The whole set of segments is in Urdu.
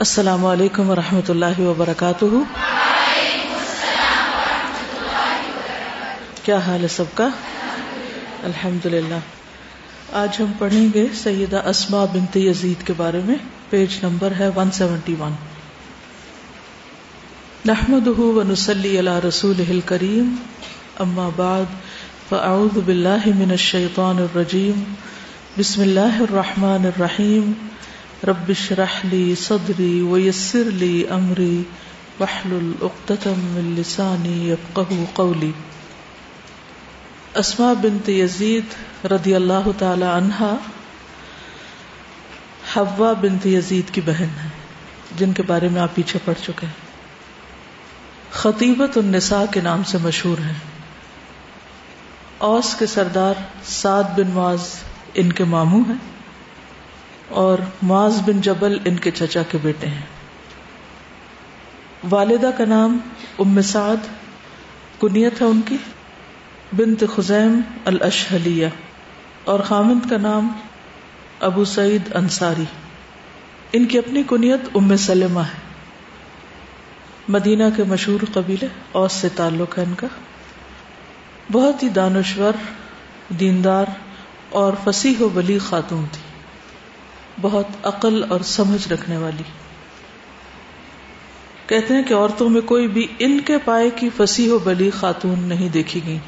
السلام علیکم و رحمۃ اللہ وبرکاتہ۔ کیا حال ہے سب کا؟ الحمد للہ آج ہم پڑھیں گے سیدہ اسما بنت یزید کے بارے میں، پیج نمبر ہے ون سیونٹی ون۔ نحمد و نسلی اللہ رسول کریم اما بعد، فاعوذ باللہ من الشیطان الرجیم، بسم اللہ الرحمن الرحیم ربش رحلی صدری ویسر لی امری وحل من لسانی یفقه قولی اسما بنت یزید رضی اللہ تعالی عنہا حوا بنت یزید کی بہن ہے جن کے بارے میں آپ پیچھے پڑ چکے ہیں۔ خطیبت النساء کے نام سے مشہور ہیں۔ اوس کے سردار سعد بن معاذ ان کے ماموں ہیں۔ اور معاذ بن جبل ان کے چچا کے بیٹے ہیں۔ والدہ کا نام ام سعد، کنیت ہے ان کی، بنت خزیم الاشحلیہ اور خامند کا نام ابو سعید انصاری۔ ان کی اپنی کنیت ام سلمہ ہے۔ مدینہ کے مشہور قبیلے اوس سے تعلق ہے ان کا۔ بہت ہی دانشور، دیندار اور فصیح و بلی خاتون تھی۔ بہت عقل اور سمجھ رکھنے والی۔ کہتے ہیں کہ عورتوں میں کوئی بھی ان کے پائے کی فصیح و بلی خاتون نہیں دیکھی گئی۔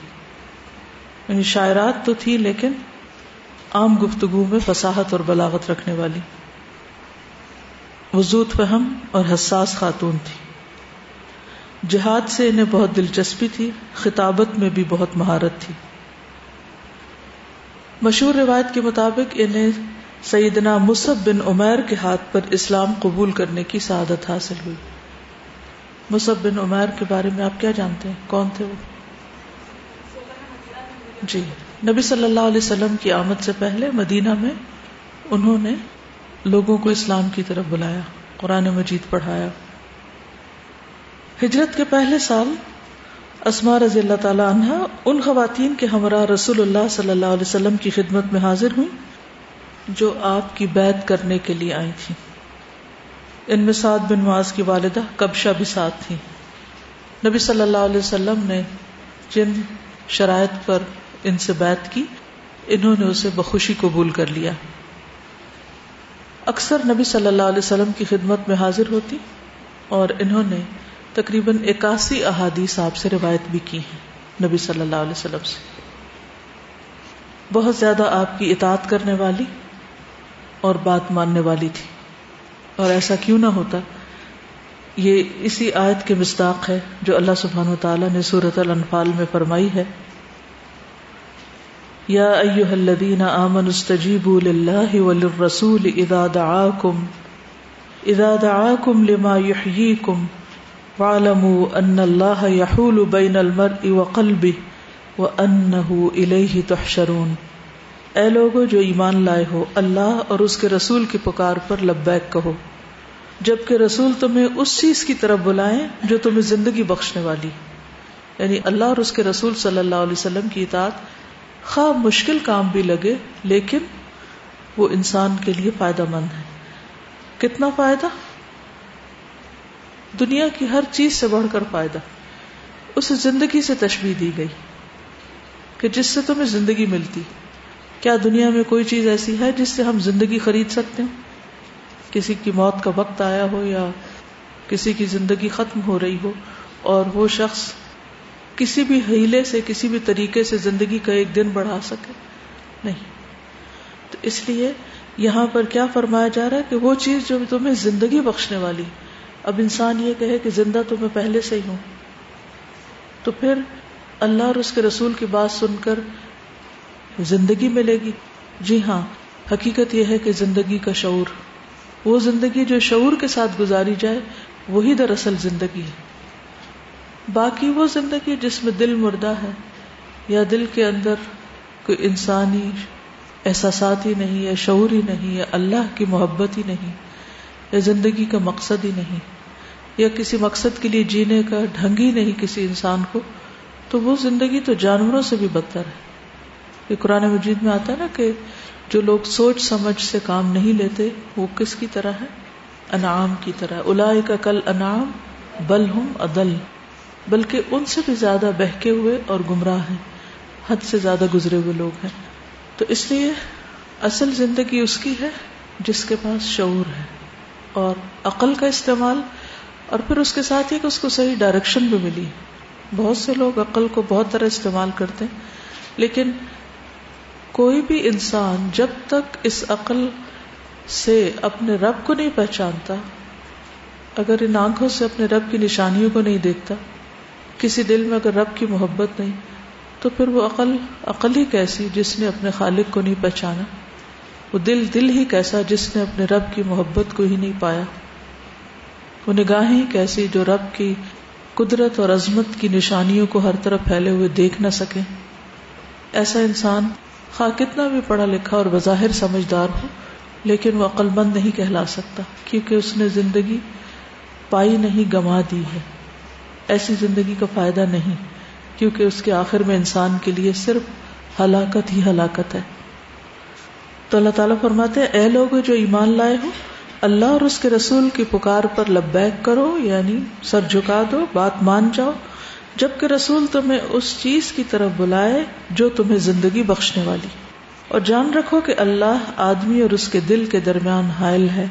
یعنی شاعرات تو تھی لیکن عام گفتگو میں فصاحت اور بلاغت رکھنے والی۔ وزود فہم اور حساس خاتون تھی۔ جہاد سے انہیں بہت دلچسپی تھی، خطابت میں بھی بہت مہارت تھی۔ مشہور روایت کے مطابق انہیں سیدنا مصب بن عمیر کے ہاتھ پر اسلام قبول کرنے کی سعادت حاصل ہوئی۔ مصب بن عمیر کے بارے میں آپ کیا جانتے ہیں؟ کون تھے وہ؟ جی۔ نبی صلی اللہ علیہ وسلم کی آمد سے پہلے مدینہ میں انہوں نے لوگوں کو اسلام کی طرف بلایا، قرآن مجید پڑھایا۔ ہجرت کے پہلے سال اسما رضی اللہ تعالی عنہ ان خواتین کے ہمراہ رسول اللہ صلی اللہ علیہ وسلم کی خدمت میں حاضر ہوئی جو آپ کی بیعت کرنے کے لیے آئی تھی۔ ان میں سعد بن معاذ کی والدہ کبشہ بھی ساتھ تھی نبی صلی اللہ علیہ وسلم نے جن شرائط پر ان سے بیعت کی، انہوں نے اسے بخوشی قبول کر لیا۔ اکثر نبی صلی اللہ علیہ وسلم کی خدمت میں حاضر ہوتی اور انہوں نے تقریباً اکاسی احادیث آپ سے روایت بھی کی ہیں نبی صلی اللہ علیہ وسلم سے۔ بہت زیادہ آپ کی اطاعت کرنے والی اور بات ماننے والی تھی۔ اور ایسا کیوں نہ ہوتا۔ یہ اسی آیت کے مصداق ہے جو اللہ سبحان و تعالیٰ نے سورت الانفال میں فرمائی ہے۔ یا ایوہ الذین آمنوا استجیبوا للہ وللرسول اذا دعاکم۔ اذا دعاکم لما یحییکم۔ وعلموا ان اللہ یحول بین المرء وقلبه وانہو الیہ تحشرون۔ اے لوگو جو ایمان لائے ہو، اللہ اور اس کے رسول کی پکار پر لبیک کہو۔ جبکہ رسول تمہیں اس چیز کی طرف بلائیں جو تمہیں زندگی بخشنے والی۔ یعنی اللہ اور اس کے رسول صلی اللہ علیہ وسلم کی اطاعت خواہ مشکل کام بھی لگے، لیکن وہ انسان کے لیے فائدہ مند ہے۔ کتنا فائدہ؟ دنیا کی ہر چیز سے بڑھ کر فائدہ۔ اسے زندگی سے تشبیح دی گئی کہ جس سے تمہیں زندگی ملتی۔ کیا دنیا میں کوئی چیز ایسی ہے جس سے ہم زندگی خرید سکتے ہیں؟ کسی کی موت کا وقت آیا ہو یا کسی کی زندگی ختم ہو رہی ہو اور وہ شخص کسی بھی ہیلے سے، کسی بھی طریقے سے زندگی کا ایک دن بڑھا سکے؟ نہیں۔ تو اس لیے یہاں پر کیا فرمایا جا رہا ہے کہ وہ چیز جو تمہیں زندگی بخشنے والی، اب انسان یہ کہے کہ زندہ تو میں پہلے سے ہی ہوں۔ تو پھر اللہ اور اس کے رسول کی بات سن کر زندگی ملے گی۔ جی ہاں حقیقت یہ ہے کہ زندگی کا شعور، وہ زندگی جو شعور کے ساتھ گزاری جائے، وہی دراصل زندگی ہے۔ باقی وہ زندگی جس میں دل مردہ ہے یا دل کے اندر کوئی انسانی احساسات ہی نہیں، یا شعور ہی نہیں، یا اللہ کی محبت ہی نہیں، یا زندگی کا مقصد ہی نہیں، یا کسی مقصد کے لیے جینے کا ڈھنگ ہی نہیں کسی انسان کو، تو وہ زندگی تو جانوروں سے بھی بدتر ہے۔ یہ قرآن مجید میں آتا ہے نا کہ جو لوگ سوچ سمجھ سے کام نہیں لیتے، وہ کس کی طرح ہے؟ انعام کی طرح۔ الا کا کل انعام، بل ہم ادل۔ بلکہ ان سے بھی زیادہ بہکے ہوئے اور گمراہ ہیں۔ حد سے زیادہ گزرے ہوئے لوگ ہیں۔ تو اس لیے اصل زندگی اس کی ہے جس کے پاس شعور ہے اور عقل کا استعمال۔ اور پھر اس کے ساتھ ہی کہ اس کو صحیح ڈائریکشن بھی ملی۔ بہت سے لوگ عقل کو بہت طرح استعمال کرتے ہیں، لیکن کوئی بھی انسان جب تک اس عقل سے اپنے رب کو نہیں پہچانتا، اگر ان آنکھوں سے اپنے رب کی نشانیوں کو نہیں دیکھتا، کسی دل میں اگر رب کی محبت نہیں، تو پھر وہ عقل عقل ہی کیسی جس نے اپنے خالق کو نہیں پہچانا؟ وہ دل دل ہی کیسا جس نے اپنے رب کی محبت کو ہی نہیں پایا؟ وہ نگاہیں کیسی جو رب کی قدرت اور عظمت کی نشانیوں کو ہر طرف پھیلے ہوئے دیکھ نہ سکے ایسا انسان خواہ کتنا بھی پڑھا لکھا اور بظاہر سمجھدار ہو، لیکن وہ عقل مند نہیں کہلا سکتا، کیونکہ اس نے زندگی پائی نہیں گما دی ہے۔ ایسی زندگی کا فائدہ نہیں، کیونکہ اس کے آخر میں انسان کے لیے صرف ہلاکت ہی ہلاکت ہے۔ تو اللہ تعالیٰ فرماتے ہیں، اے لوگ جو ایمان لائے ہو، اللہ اور اس کے رسول کی پکار پر لبیک کرو یعنی سر جھکا دو، بات مان جاؤ جبکہ رسول تمہیں اس چیز کی طرف بلائے جو تمہیں زندگی بخشنے والی۔ اور جان رکھو کہ اللہ آدمی اور اس کے دل کے درمیان حائل ہے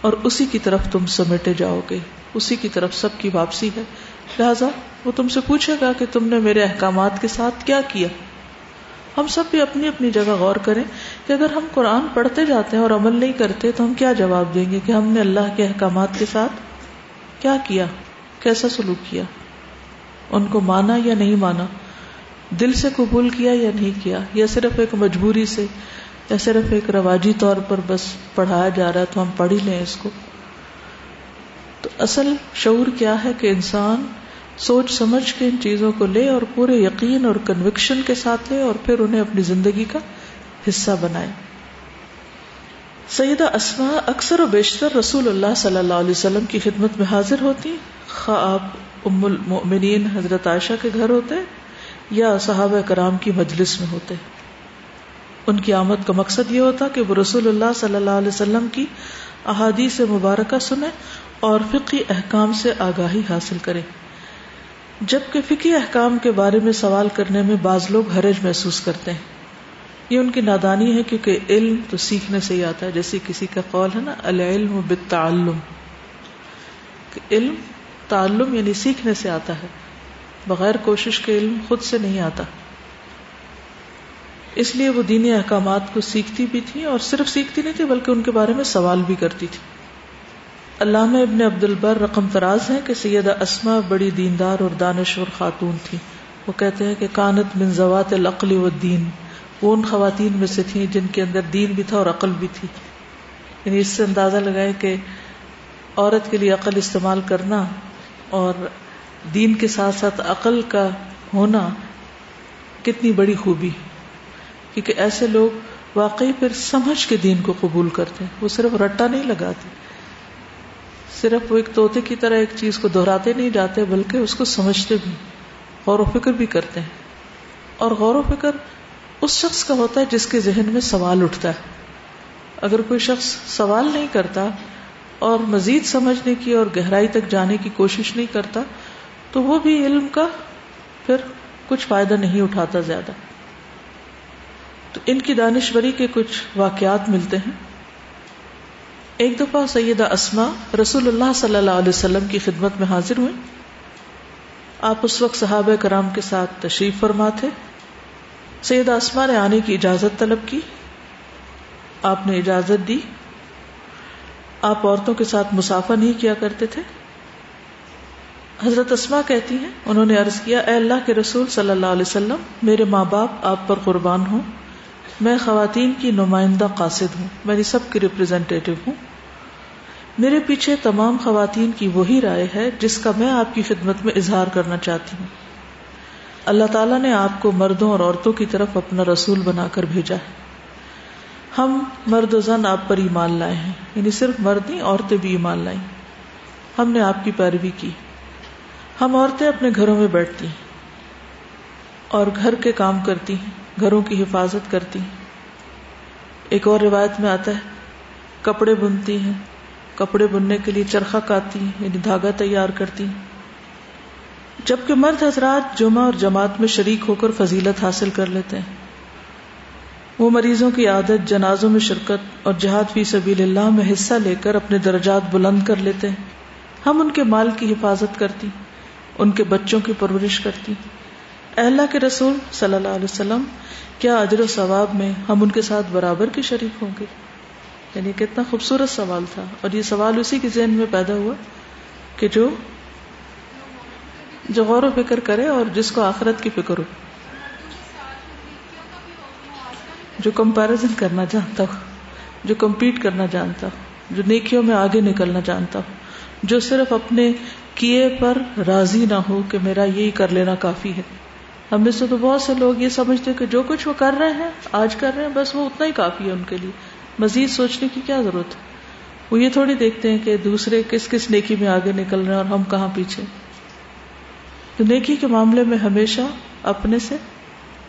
اور اسی کی طرف تم سمیٹے جاؤ گے۔ اسی کی طرف سب کی واپسی ہے۔ لہذا وہ تم سے پوچھے گا کہ تم نے میرے احکامات کے ساتھ کیا کیا۔ ہم سب بھی اپنی اپنی جگہ غور کریں کہ اگر ہم قرآن پڑھتے جاتے ہیں اور عمل نہیں کرتے تو ہم کیا جواب دیں گے کہ ہم نے اللہ کے احکامات کے ساتھ کیا کیا؟ کیسا سلوک کیا؟ ان کو مانا یا نہیں مانا، دل سے قبول کیا یا نہیں کیا، یا صرف ایک مجبوری سے، یا صرف ایک رواجی طور پر بس پڑھایا جا رہا ہے تو ہم پڑھ ہی لیں اس کو۔ تو اصل شعور کیا ہے کہ انسان سوچ سمجھ کے ان چیزوں کو لے اور پورے یقین اور کنوکشن کے ساتھ لے اور پھر انہیں اپنی زندگی کا حصہ بنائے۔ سیدہ اسما اکثر و بیشتر رسول اللہ صلی اللہ علیہ وسلم کی خدمت میں حاضر ہوتی خواب ام المؤمنین حضرت عائشہ کے گھر ہوتے یا صحابہ کرام کی مجلس میں ہوتے؟ ان کی آمد کا مقصد یہ ہوتا کہ وہ رسول اللہ صلی اللہ علیہ وسلم کی احادیث مبارکہ سنیں اور فقی احکام سے آگاہی حاصل کریں۔ جبکہ فقی احکام کے بارے میں سوال کرنے میں بعض لوگ حرج محسوس کرتے ہیں۔ یہ ان کی نادانی ہے کیونکہ علم تو سیکھنے سے ہی آتا ہے۔ جیسے کسی کا قول ہے نا، العلم بالتعلم۔ کہ علم تعلم یعنی سیکھنے سے آتا ہے، بغیر کوشش کے علم خود سے نہیں آتا۔ اس لیے وہ دینی احکامات کو سیکھتی بھی تھی اور صرف سیکھتی نہیں تھی بلکہ ان کے بارے میں سوال بھی کرتی تھی۔ علامہ ابن عبد البر رقم تراز ہے کہ سیدہ اسما بڑی دیندار اور دانشور خاتون تھی۔ وہ کہتے ہیں کہ کانت من زوات العقل و دین وہ ان خواتین میں سے تھیں جن کے اندر دین بھی تھا اور عقل بھی تھی۔ یعنی اس سے اندازہ لگائے کہ عورت کے لیے عقل استعمال کرنا اور دین کے ساتھ ساتھ عقل کا ہونا کتنی بڑی خوبی کیونکہ ایسے لوگ واقعی پھر سمجھ کے دین کو قبول کرتے وہ صرف رٹا نہیں لگاتے۔ صرف وہ ایک طوطے کی طرح ایک چیز کو دہراتے نہیں جاتے، بلکہ اس کو سمجھتے بھی، غور و فکر بھی کرتے ہیں۔ اور غور و فکر اس شخص کا ہوتا ہے جس کے ذہن میں سوال اٹھتا ہے۔ اگر کوئی شخص سوال نہیں کرتا اور مزید سمجھنے کی اور گہرائی تک جانے کی کوشش نہیں کرتا، تو وہ بھی علم کا پھر کچھ فائدہ نہیں اٹھاتا زیادہ۔ تو ان کی دانشوری کے کچھ واقعات ملتے ہیں۔ ایک دفعہ سیدہ اسما رسول اللہ صلی اللہ علیہ وسلم کی خدمت میں حاضر ہوئے۔ آپ اس وقت صحابہ کرام کے ساتھ تشریف فرما تھے سیدہ اسما نے آنے کی اجازت طلب کی۔ آپ نے اجازت دی۔ آپ عورتوں کے ساتھ مسافہ نہیں کیا کرتے تھے؟ حضرت اسما کہتی ہیں، انہوں نے عرض کیا، اے اللہ کے رسول صلی اللہ علیہ وسلم، میرے ماں باپ آپ پر قربان ہوں۔ میں خواتین کی نمائندہ قاصد ہوں، میں سب کی ریپرزینٹیو ہوں۔ میرے پیچھے تمام خواتین کی وہی رائے ہے، جس کا میں آپ کی خدمت میں اظہار کرنا چاہتی ہوں۔ اللہ تعالیٰ نے آپ کو مردوں اور عورتوں کی طرف اپنا رسول بنا کر بھیجا ہے۔ ہم مرد و زن آپ پر ایمان لائے ہیں۔ یعنی صرف مرد نہیں، عورتیں بھی ایمان لائیں۔ ہم نے آپ کی پیروی کی۔ ہم عورتیں اپنے گھروں میں بیٹھتی ہیں اور گھر کے کام کرتی ہیں، گھروں کی حفاظت کرتی ہیں۔ ایک اور روایت میں آتا ہے، کپڑے بنتی ہیں، کپڑے بننے کے لیے چرخا کاتی یعنی دھاگا تیار کرتی جبکہ مرد حضرات جمعہ اور جماعت میں شریک ہو کر فضیلت حاصل کر لیتے ہیں۔ وہ مریضوں کی عادت جنازوں میں شرکت اور جہاد فی سبیل اللہ میں حصہ لے کر اپنے درجات بلند کر لیتے ہیں۔ ہم ان کے مال کی حفاظت کرتی، ان کے بچوں کی پرورش کرتی۔ اللہ کے رسول صلی اللہ علیہ وسلم، کیا اجر و ثواب میں ہم ان کے ساتھ برابر کی شریک ہوں گے؟ یعنی کتنا خوبصورت سوال تھا۔ اور یہ سوال اسی کے ذہن میں پیدا ہوا کہ جو جو غور و فکر کرے اور جس کو آخرت کی فکر ہو۔ جو کمپیرزن کرنا جانتا ہو جو کمپیٹ کرنا جانتا ہو جو نیکیوں میں آگے نکلنا جانتا ہو جو صرف اپنے کیے پر راضی نہ ہو کہ میرا یہی کر لینا کافی ہے۔ ہم میں سے تو بہت سے لوگ یہ سمجھتے کہ جو کچھ وہ کر رہے ہیں، آج کر رہے ہیں، بس وہ اتنا ہی کافی ہے ان کے لیے۔ مزید سوچنے کی کیا ضرورت ہے؟ وہ یہ تھوڑی دیکھتے ہیں کہ دوسرے کس کس نیکی میں آگے نکل رہے ہیں اور ہم کہاں پیچھے تو نیکی کے معاملے میں ہمیشہ اپنے سے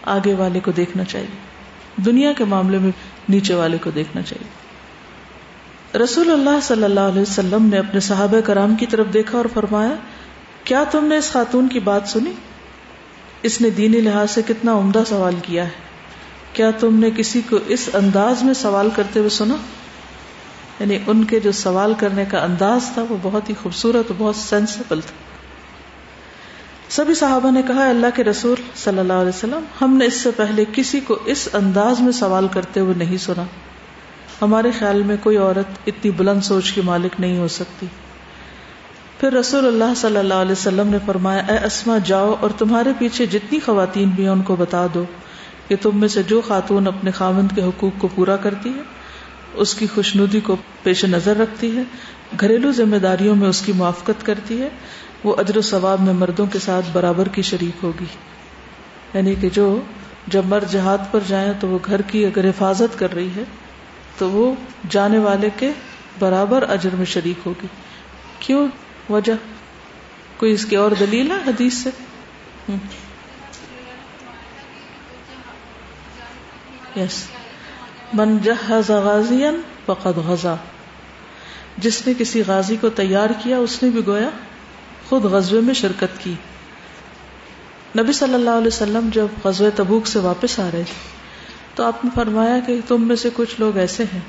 آگے والے کو دیکھنا چاہیے۔ دنیا کے معاملے میں نیچے والے کو دیکھنا چاہیے۔ رسول اللہ صلی اللہ علیہ وسلم نے اپنے صحابہ کرام کی طرف دیکھا اور فرمایا، کیا تم نے اس خاتون کی بات سنی؟ اس نے دینی لحاظ سے کتنا عمدہ سوال کیا ہے۔ کیا تم نے کسی کو اس انداز میں سوال کرتے ہوئے سنا؟ یعنی ان کے جو سوال کرنے کا انداز تھا وہ بہت ہی خوبصورت، بہت سینسیبل تھا۔ سبھی صحابہ نے کہا اللہ کے رسول صلی اللہ علیہ وسلم، ہم نے اس سے پہلے کسی کو اس انداز میں سوال کرتے ہوئے نہیں سنا۔ ہمارے خیال میں کوئی عورت اتنی بلند سوچ کی مالک نہیں ہو سکتی۔ پھر رسول اللہ صلی اللہ علیہ وسلم نے فرمایا، اے اسما جاؤ اور تمہارے پیچھے جتنی خواتین بھی ہیں ان کو بتا دو کہ تم میں سے جو خاتون اپنے خامند کے حقوق کو پورا کرتی ہے، اس کی خوشنودی کو پیش نظر رکھتی ہے، گھریلو ذمہ داریوں میں اس کی موافقت کرتی ہے۔ وہ اجر و ثواب میں مردوں کے ساتھ برابر کی شریک ہوگی۔ یعنی کہ جو جب مرد جہاد پر جائیں تو وہ گھر کی اگر حفاظت کر رہی ہے تو وہ جانے والے کے برابر اجر میں شریک ہوگی۔ کیوں؟ وجہ۔ کوئی اس کی اور دلیل ہے حدیث سے؟ یس من جہز غازیا فقد غزا۔ جس نے کسی غازی کو تیار کیا اس نے بھی گویا خود غزوے میں شرکت کی۔ نبی صلی اللہ علیہ وسلم جب غزوہ تبوک سے واپس آ رہے تھے، تو آپ نے فرمایا کہ تم میں سے کچھ لوگ ایسے ہیں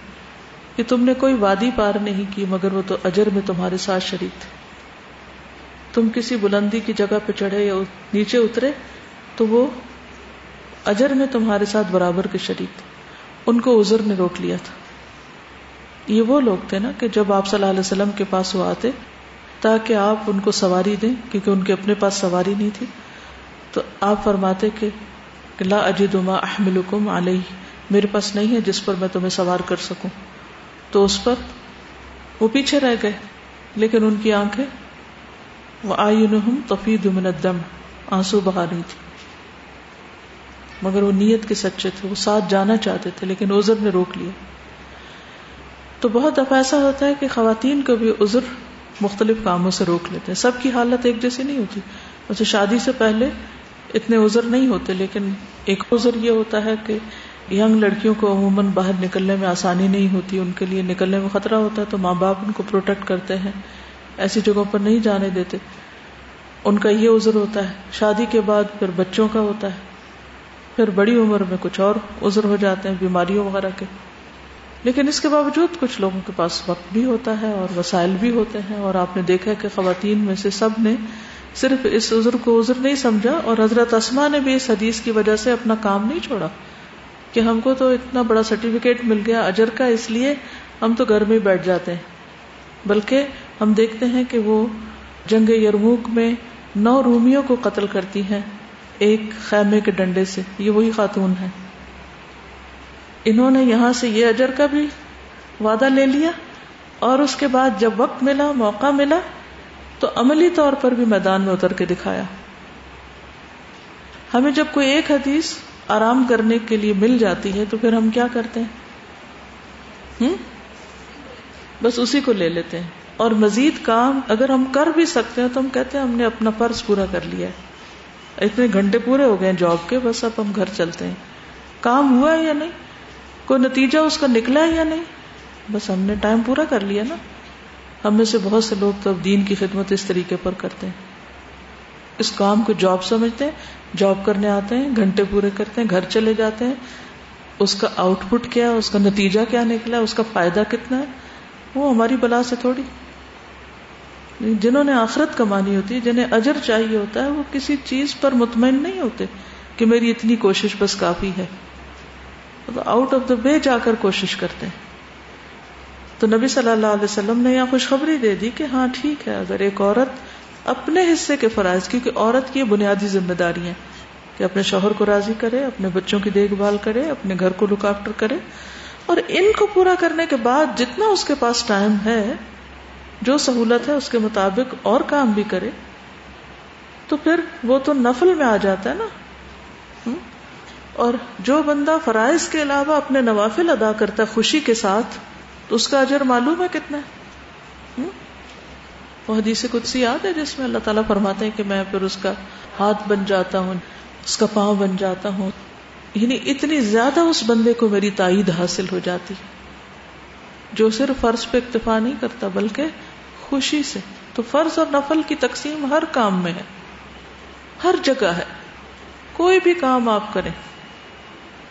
کہ تم نے کوئی وادی پار نہیں کی، مگر وہ تو اجر میں تمہارے ساتھ شریک تھے۔ تم کسی بلندی کی جگہ پہ چڑھے یا نیچے اترے، تو وہ اجر میں تمہارے ساتھ برابر کے شریک تھے۔ ان کو ازر نے روک لیا تھا۔ یہ وہ لوگ تھے نا کہ جب آپ صلی اللہ علیہ وسلم کے پاس وہ آتے تاکہ آپ ان کو سواری دیں، کیونکہ ان کے اپنے پاس سواری نہیں تھی۔ تو آپ فرماتے کہ لا اجدما احملکم علیہ، میرے پاس نہیں ہے جس پر میں تمہیں سوار کر سکوں۔ تو اس پر وہ پیچھے رہ گئے، لیکن ان کی آنکھیں وہ آئی تفید من الدم، آنسو بہا رہی تھی۔ مگر وہ نیت کے سچے تھے، وہ ساتھ جانا چاہتے تھے، لیکن عذر نے روک لیا۔ تو بہت دفعہ ایسا ہوتا ہے کہ خواتین کو بھی عذر مختلف کاموں سے روک لیتے ہیں۔ سب کی حالت ایک جیسی نہیں ہوتی۔ ویسے شادی سے پہلے اتنے عذر نہیں ہوتے، لیکن ایک عذر یہ ہوتا ہے کہ ینگ لڑکیوں کو عموماً باہر نکلنے میں آسانی نہیں ہوتی، ان کے لیے نکلنے میں خطرہ ہوتا ہے، تو ماں باپ ان کو پروٹیکٹ کرتے ہیں، ایسی جگہوں پر نہیں جانے دیتے۔ ان کا یہ عذر ہوتا ہے۔ شادی کے بعد پھر بچوں کا ہوتا ہے۔ پھر بڑی عمر میں کچھ اور عذر ہو جاتے ہیں، بیماریوں وغیرہ کے۔ لیکن اس کے باوجود کچھ لوگوں کے پاس وقت بھی ہوتا ہے اور وسائل بھی ہوتے ہیں اور آپ نے دیکھا کہ خواتین میں سے سب نے صرف اس عذر کو عذر نہیں سمجھا اور حضرت اسما نے بھی اس حدیث کی وجہ سے اپنا کام نہیں چھوڑا کہ ہم کو تو اتنا بڑا سرٹیفکیٹ مل گیا اجر کا، اس لیے ہم تو گھر میں بیٹھ جاتے ہیں۔ بلکہ ہم دیکھتے ہیں کہ وہ جنگ یرموک میں نو رومیوں کو قتل کرتی ہیں ایک خیمے کے ڈنڈے سے۔ یہ وہی خاتون ہے انہوں نے یہاں سے یہ اجر کا بھی وعدہ لے لیا اور اس کے بعد جب وقت ملا، موقع ملا، تو عملی طور پر بھی میدان میں اتر کے دکھایا۔ ہمیں جب کوئی ایک حدیث آرام کرنے کے لیے مل جاتی ہے، تو پھر ہم کیا کرتے ہیں؟ بس اسی کو لے لیتے ہیں۔ اور مزید کام اگر ہم کر بھی سکتے ہیں، تو ہم کہتے ہیں ہم نے اپنا فرض پورا کر لیا ہے۔ اتنے گھنٹے پورے ہو گئے جاب کے، بس اب ہم گھر چلتے ہیں۔ کام ہوا ہے یا نہیں؟ کوئی نتیجہ اس کا نکلا ہے یا نہیں؟ بس ہم نے ٹائم پورا کر لیا نا۔ ہم میں سے بہت سے لوگ تو اب دین کی خدمت اس طریقے پر کرتے ہیں۔ اس کام کو جاب سمجھتے ہیں جاب کرنے آتے ہیں، گھنٹے پورے کرتے ہیں، گھر چلے جاتے ہیں۔ اس کا آؤٹ پٹ کیا اس کا نتیجہ کیا نکلا اس کا فائدہ کتنا ہے؟ وہ ہماری بلا سے تھوڑی۔ جنہوں نے آخرت کمانی ہوتی ہے، جنہیں اجر چاہیے ہوتا ہے، وہ کسی چیز پر مطمئن نہیں ہوتے کہ میری اتنی کوشش بس کافی ہے۔ آؤٹ آف دا وے جا کر کوشش کرتے ہیں۔ تو نبی صلی اللہ علیہ وسلم نے یہاں خوشخبری دے دی کہ ہاں ٹھیک ہے، اگر ایک عورت اپنے حصے کے فرائض، کیونکہ عورت کی بنیادی ذمہ داری ہیں کہ اپنے شوہر کو راضی کرے، اپنے بچوں کی دیکھ بھال کرے، اپنے گھر کو لک آفٹر کرے۔ اور ان کو پورا کرنے کے بعد جتنا اس کے پاس ٹائم ہے، جو سہولت ہے اس کے مطابق اور کام بھی کرے، تو پھر وہ تو نفل میں آ جاتا ہے نا۔ اور جو بندہ فرائض کے علاوہ اپنے نوافل ادا کرتا ہے خوشی کے ساتھ، تو اس کا اجر معلوم ہے کتنا ہے؟ وہ حدیث کچھ سی یاد ہے جس میں اللہ تعالیٰ فرماتے ہیں کہ میں پھر اس کا ہاتھ بن جاتا ہوں، اس کا پاؤں بن جاتا ہوں۔ یعنی اتنی زیادہ اس بندے کو میری تائید حاصل ہو جاتی جو صرف فرض پہ اکتفا نہیں کرتا، بلکہ خوشی سے۔ تو فرض اور نفل کی تقسیم ہر کام میں ہے، ہر جگہ ہے۔ کوئی بھی کام آپ کریں۔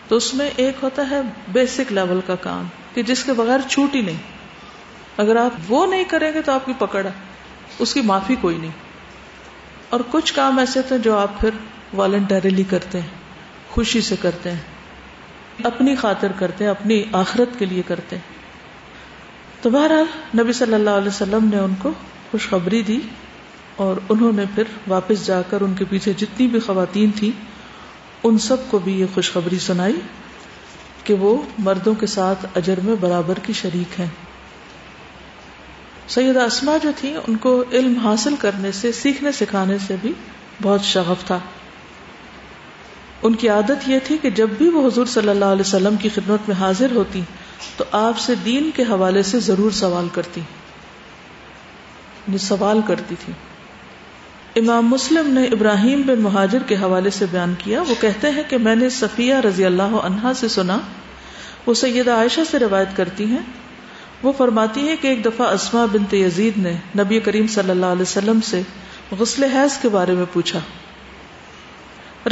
تو اس میں ایک ہوتا ہے بیسک لیول کا کام، کہ جس کے بغیر چھوٹ ہی نہیں۔ اگر آپ وہ نہیں کریں گے تو آپ کی پکڑ ہے، اس کی معافی کوئی نہیں۔ اور کچھ کام ایسے تھے جو آپ پھر والنٹریلی کرتے ہیں، خوشی سے کرتے ہیں، اپنی خاطر کرتے ہیں، اپنی آخرت کے لیے کرتے ہیں۔ تو بہرحال نبی صلی اللہ علیہ وسلم نے ان کو خوشخبری دی اور انہوں نے پھر واپس جا کر ان کے پیچھے جتنی بھی خواتین تھیں ان سب کو بھی یہ خوشخبری سنائی کہ وہ مردوں کے ساتھ اجر میں برابر کی شریک ہیں۔ سیدہ اسما جو تھی ان کو علم حاصل کرنے سے، سیکھنے، سکھانے سے بھی بہت شغف تھا۔ ان کی عادت یہ تھی کہ جب بھی وہ حضور صلی اللہ علیہ وسلم کی خدمت میں حاضر ہوتی، تو آپ سے دین کے حوالے سے ضرور سوال کرتی۔ یعنی سوال کرتی تھی امام مسلم نے ابراہیم بن مہاجر کے حوالے سے بیان کیا، وہ کہتے ہیں کہ میں نے صفیہ رضی اللہ عنہا سے سنا، وہ سیدہ عائشہ سے روایت کرتی ہیں۔ وہ فرماتی ہے کہ ایک دفعہ اسما بنت یزید نے نبی کریم صلی اللہ علیہ وسلم سے غسل حیض کے بارے میں پوچھا۔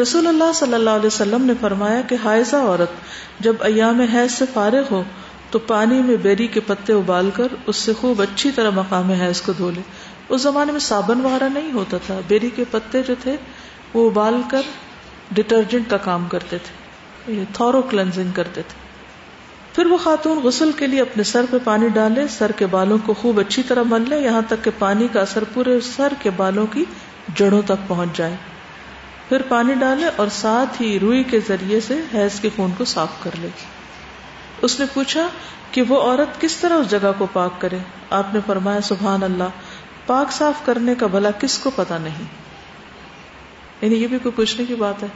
رسول اللہ صلی اللہ علیہ وسلم نے فرمایا کہ حائزہ عورت جب ایام حیض سے فارغ ہو تو پانی میں بیری کے پتے ابال کر اس سے خوب اچھی طرح مقام حیض کو دھو لے۔ اس زمانے میں صابن وغیرہ نہیں ہوتا تھا۔ بیری کے پتے جو تھے، وہ ابال کر ڈٹرجنٹ کا کام کرتے تھے یعنی تھورو کلنزنگ کرتے تھے۔ پھر وہ خاتون غسل کے لیے اپنے سر پہ پانی ڈالے، سر کے بالوں کو خوب اچھی طرح مل لے، یہاں تک کہ پانی کا اثر پورے سر کے بالوں کی جڑوں تک پہنچ جائے۔ پھر پانی ڈالے اور ساتھ ہی روئی کے ذریعے سے حیض کے خون کو صاف کر لے۔ اس نے پوچھا کہ وہ عورت کس طرح اس جگہ کو پاک کرے؟ آپ نے فرمایا، سبحان اللہ پاک صاف کرنے کا بھلا کس کو پتا نہیں۔ یعنی یہ بھی کوئی پوچھنے کی بات ہے۔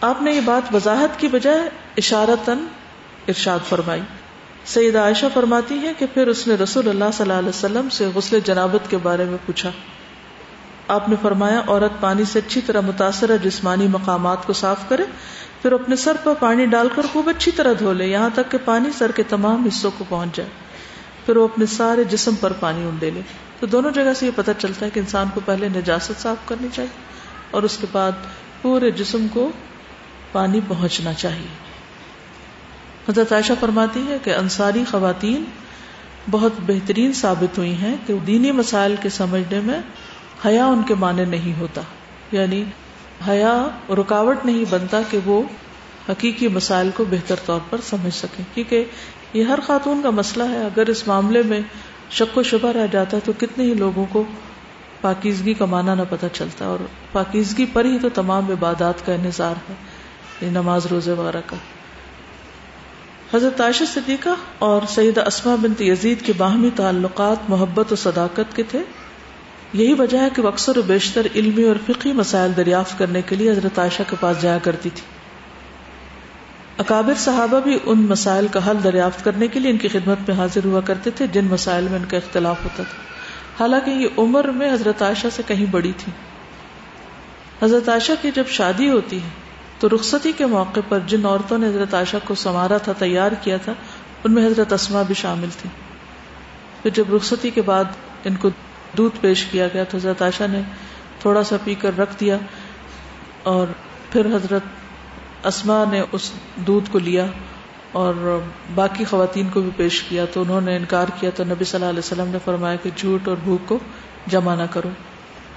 آپ نے یہ بات وضاحت کی بجائے اشارتن ارشاد فرمائی۔ سعید عائشہ فرماتی ہے کہ پھر اس نے رسول اللہ صلی اللہ علیہ وسلم سے غسل جنابت کے بارے میں پوچھا۔ آپ نے فرمایا، عورت پانی سے اچھی طرح متاثر جسمانی مقامات کو صاف کرے، پھر اپنے سر پر پانی ڈال کر خوب اچھی طرح دھو لے، یہاں تک کہ پانی سر کے تمام حصوں کو پہنچ جائے۔ پھر وہ اپنے سارے جسم پر پانی انڈے لے۔ تو دونوں جگہ سے یہ پتہ چلتا ہے کہ انسان کو پہلے نجاست صاف کرنی چاہیے اور اس کے بعد پورے جسم کو پانی پہنچنا چاہیے۔ حضرت عائشہ فرماتی ہے کہ انصاری خواتین بہت بہترین ثابت ہوئی ہیں کہ دینی مسائل کے سمجھنے میں حیا ان کے معنی نہیں ہوتا۔ یعنی حیا رکاوٹ نہیں بنتا کہ وہ حقیقی مسائل کو بہتر طور پر سمجھ سکے کیونکہ یہ ہر خاتون کا مسئلہ ہے۔ اگر اس معاملے میں شک و شبہ رہ جاتا ہے تو کتنے ہی لوگوں کو پاکیزگی کا معنی نہ پتہ چلتا اور پاکیزگی پر ہی تو تمام عبادات کا انحصار ہے، یہ نماز روزے وغیرہ کا۔ حضرت عائشہ صدیقہ اور سیدہ اسما بنت یزید کے باہمی تعلقات محبت و صداقت کے تھے۔ یہی وجہ ہے کہ وہ اکثر و بیشتر علمی اور فقی مسائل دریافت کرنے کے لیے حضرت عائشہ کے پاس جایا کرتی تھی۔ اکابر صحابہ بھی ان مسائل کا حل دریافت کرنے کے لیے ان کی خدمت میں حاضر ہوا کرتے تھے، جن مسائل میں ان کا اختلاف ہوتا تھا۔ حالانکہ یہ عمر میں حضرت عائشہ سے کہیں بڑی تھی۔ حضرت عائشہ کی جب شادی ہوتی ہے، تو رخصتی کے موقع پر جن عورتوں نے حضرت عائشہ کو سنوارا تھا، تیار کیا تھا، ان میں حضرت اسما بھی شامل تھی پھر جب رخصتی کے بعد ان کو دودھ پیش کیا گیا، تو حضرت عائشہ نے تھوڑا سا پی کر رکھ دیا اور پھر حضرت اسما نے اس دودھ کو لیا اور باقی خواتین کو بھی پیش کیا تو انہوں نے انکار کیا تو نبی صلی اللہ علیہ وسلم نے فرمایا کہ جھوٹ اور بھوک کو جمع نہ کرو۔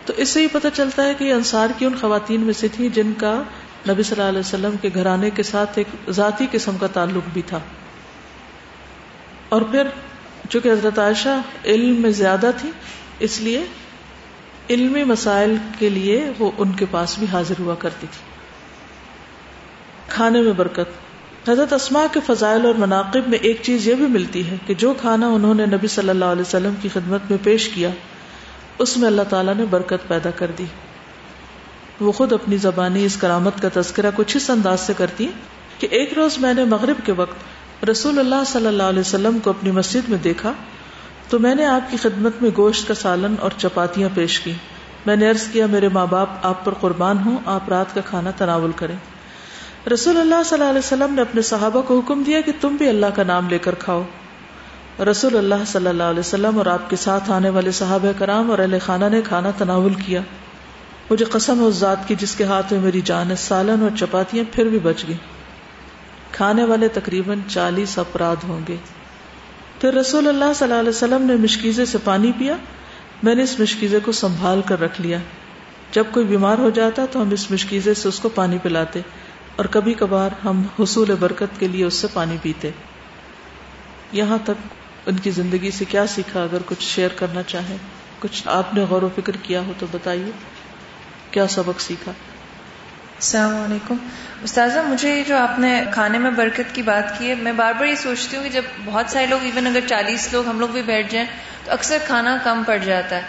تو اس سے یہ پتہ چلتا ہے کہ یہ انصار کی ان خواتین میں سے تھی جن کا نبی صلی اللہ علیہ وسلم کے گھرانے کے ساتھ ایک ذاتی قسم کا تعلق بھی تھا۔ اور پھر چونکہ حضرت عائشہ علم میں زیادہ تھی، اس لیے علمی مسائل کے لیے وہ ان کے پاس بھی حاضر ہوا کرتی تھی۔ کھانے میں برکت۔ حضرت اسما کے فضائل اور مناقب میں ایک چیز یہ بھی ملتی ہے کہ جو کھانا انہوں نے نبی صلی اللہ علیہ وسلم کی خدمت میں پیش کیا، اس میں اللہ تعالیٰ نے برکت پیدا کر دی۔ وہ خود اپنی زبانی اس کرامت کا تذکرہ کچھ اس انداز سے کرتی کہ ایک روز میں نے مغرب کے وقت رسول اللہ صلی اللہ علیہ وسلم کو اپنی مسجد میں دیکھا تو میں نے آپ کی خدمت میں گوشت کا سالن اور چپاتیاں پیش کی میں نے عرض کیا، میرے ماں باپ، آپ پر قربان ہوں، آپ رات کا کھانا تناول کریں۔ رسول اللہ صلی اللہ علیہ وسلم نے اپنے صحابہ کو حکم دیا کہ تم بھی اللہ کا نام لے کر کھاؤ۔ رسول اللہ صلی اللہ علیہ وسلم اور آپ کے ساتھ آنے والے صحابہ کرام اور اہل خانہ نے کھانا تناول کیا۔ مجھے قسم اس ذات کی جس کے ہاتھ میں میری جان ہے، سالن اور چپاتیاں پھر بھی بچ گئی کھانے والے تقریباً چالیس اپرادھ ہوں گے۔ پھر رسول اللہ صلی اللہ علیہ وسلم نے مشکیزے سے پانی پیا۔ میں نے اس مشکیزے کو سنبھال کر رکھ لیا۔ جب کوئی بیمار ہو جاتا تو ہم اس مشکیزے سے اس کو پانی پلاتے۔ اور کبھی کبھار ہم حصول برکت کے لیے اس سے پانی پیتے۔ یہاں تک ان کی زندگی سے کیا سیکھا اگر کچھ شیئر کرنا چاہیں کچھ آپ نے غور و فکر کیا ہو تو بتائیے۔ کیا سبق سیکھا؟ السلام علیکم۔ استاذہ، مجھے جو آپ نے کھانے میں برکت کی بات کی ہے، میں بار بار یہ سوچتی ہوں کہ جب بہت سارے لوگ ایون اگر چالیس لوگ ہم لوگ بھی بیٹھ جائیں، تو اکثر کھانا کم پڑ جاتا ہے۔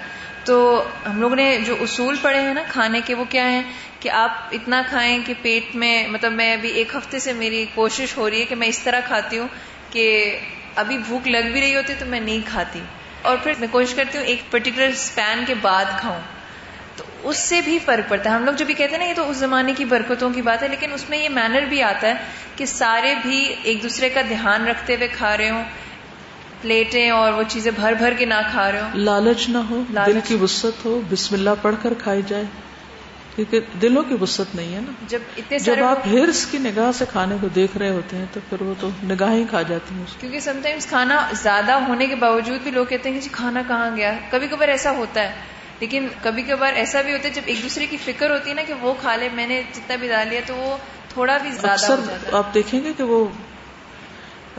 تو ہم لوگ نے جو اصول پڑے ہیں نا کھانے کے، وہ کیا ہیں؟ کہ آپ اتنا کھائیں کہ پیٹ میں مطلب میں ابھی ایک ہفتے سے میری کوشش ہو رہی ہے کہ میں اس طرح کھاتی ہوں کہ ابھی بھوک لگ بھی رہی ہوتی تو میں نہیں کھاتی۔ اور پھر میں کوشش کرتی ہوں ایک پرٹیکولر اسپین کے بعد کھاؤں۔ تو اس سے بھی فرق پڑتا ہے۔ ہم لوگ جو بھی کہتے ہیں نا یہ تو اس زمانے کی برکتوں کی بات ہے لیکن اس میں یہ مینر بھی آتا ہے کہ سارے بھی ایک دوسرے کا دھیان رکھتے ہوئے کھا رہے ہوں۔ پلیٹیں اور وہ چیزیں بھر بھر کے نہ کھا رہے ہوں۔ لالچ نہ ہو دل کی وسط ہو بسم اللہ پڑھ کر کھائی جائے۔ کیونکہ دلوں کی وسط نہیں ہے نا۔ جب اتنے جب آپ ہرس کی نگاہ سے کھانے کو دیکھ رہے ہوتے ہیں تو پھر وہ تو نگاہیں کھا جاتی ہیں کیونکہ سم ٹائمس کھانا زیادہ ہونے کے باوجود بھی لوگ کہتے ہیں کہ جی کھانا کہاں گیا۔ کبھی کبھار ایسا ہوتا ہے لیکن کبھی کبھار ایسا بھی ہوتا ہے جب ایک دوسرے کی فکر ہوتی ہے نا کہ وہ کھا لے میں نے جتنا بھی ڈال لیا تو وہ تھوڑا بھی زیادہ آپ دیکھیں گے کہ وہ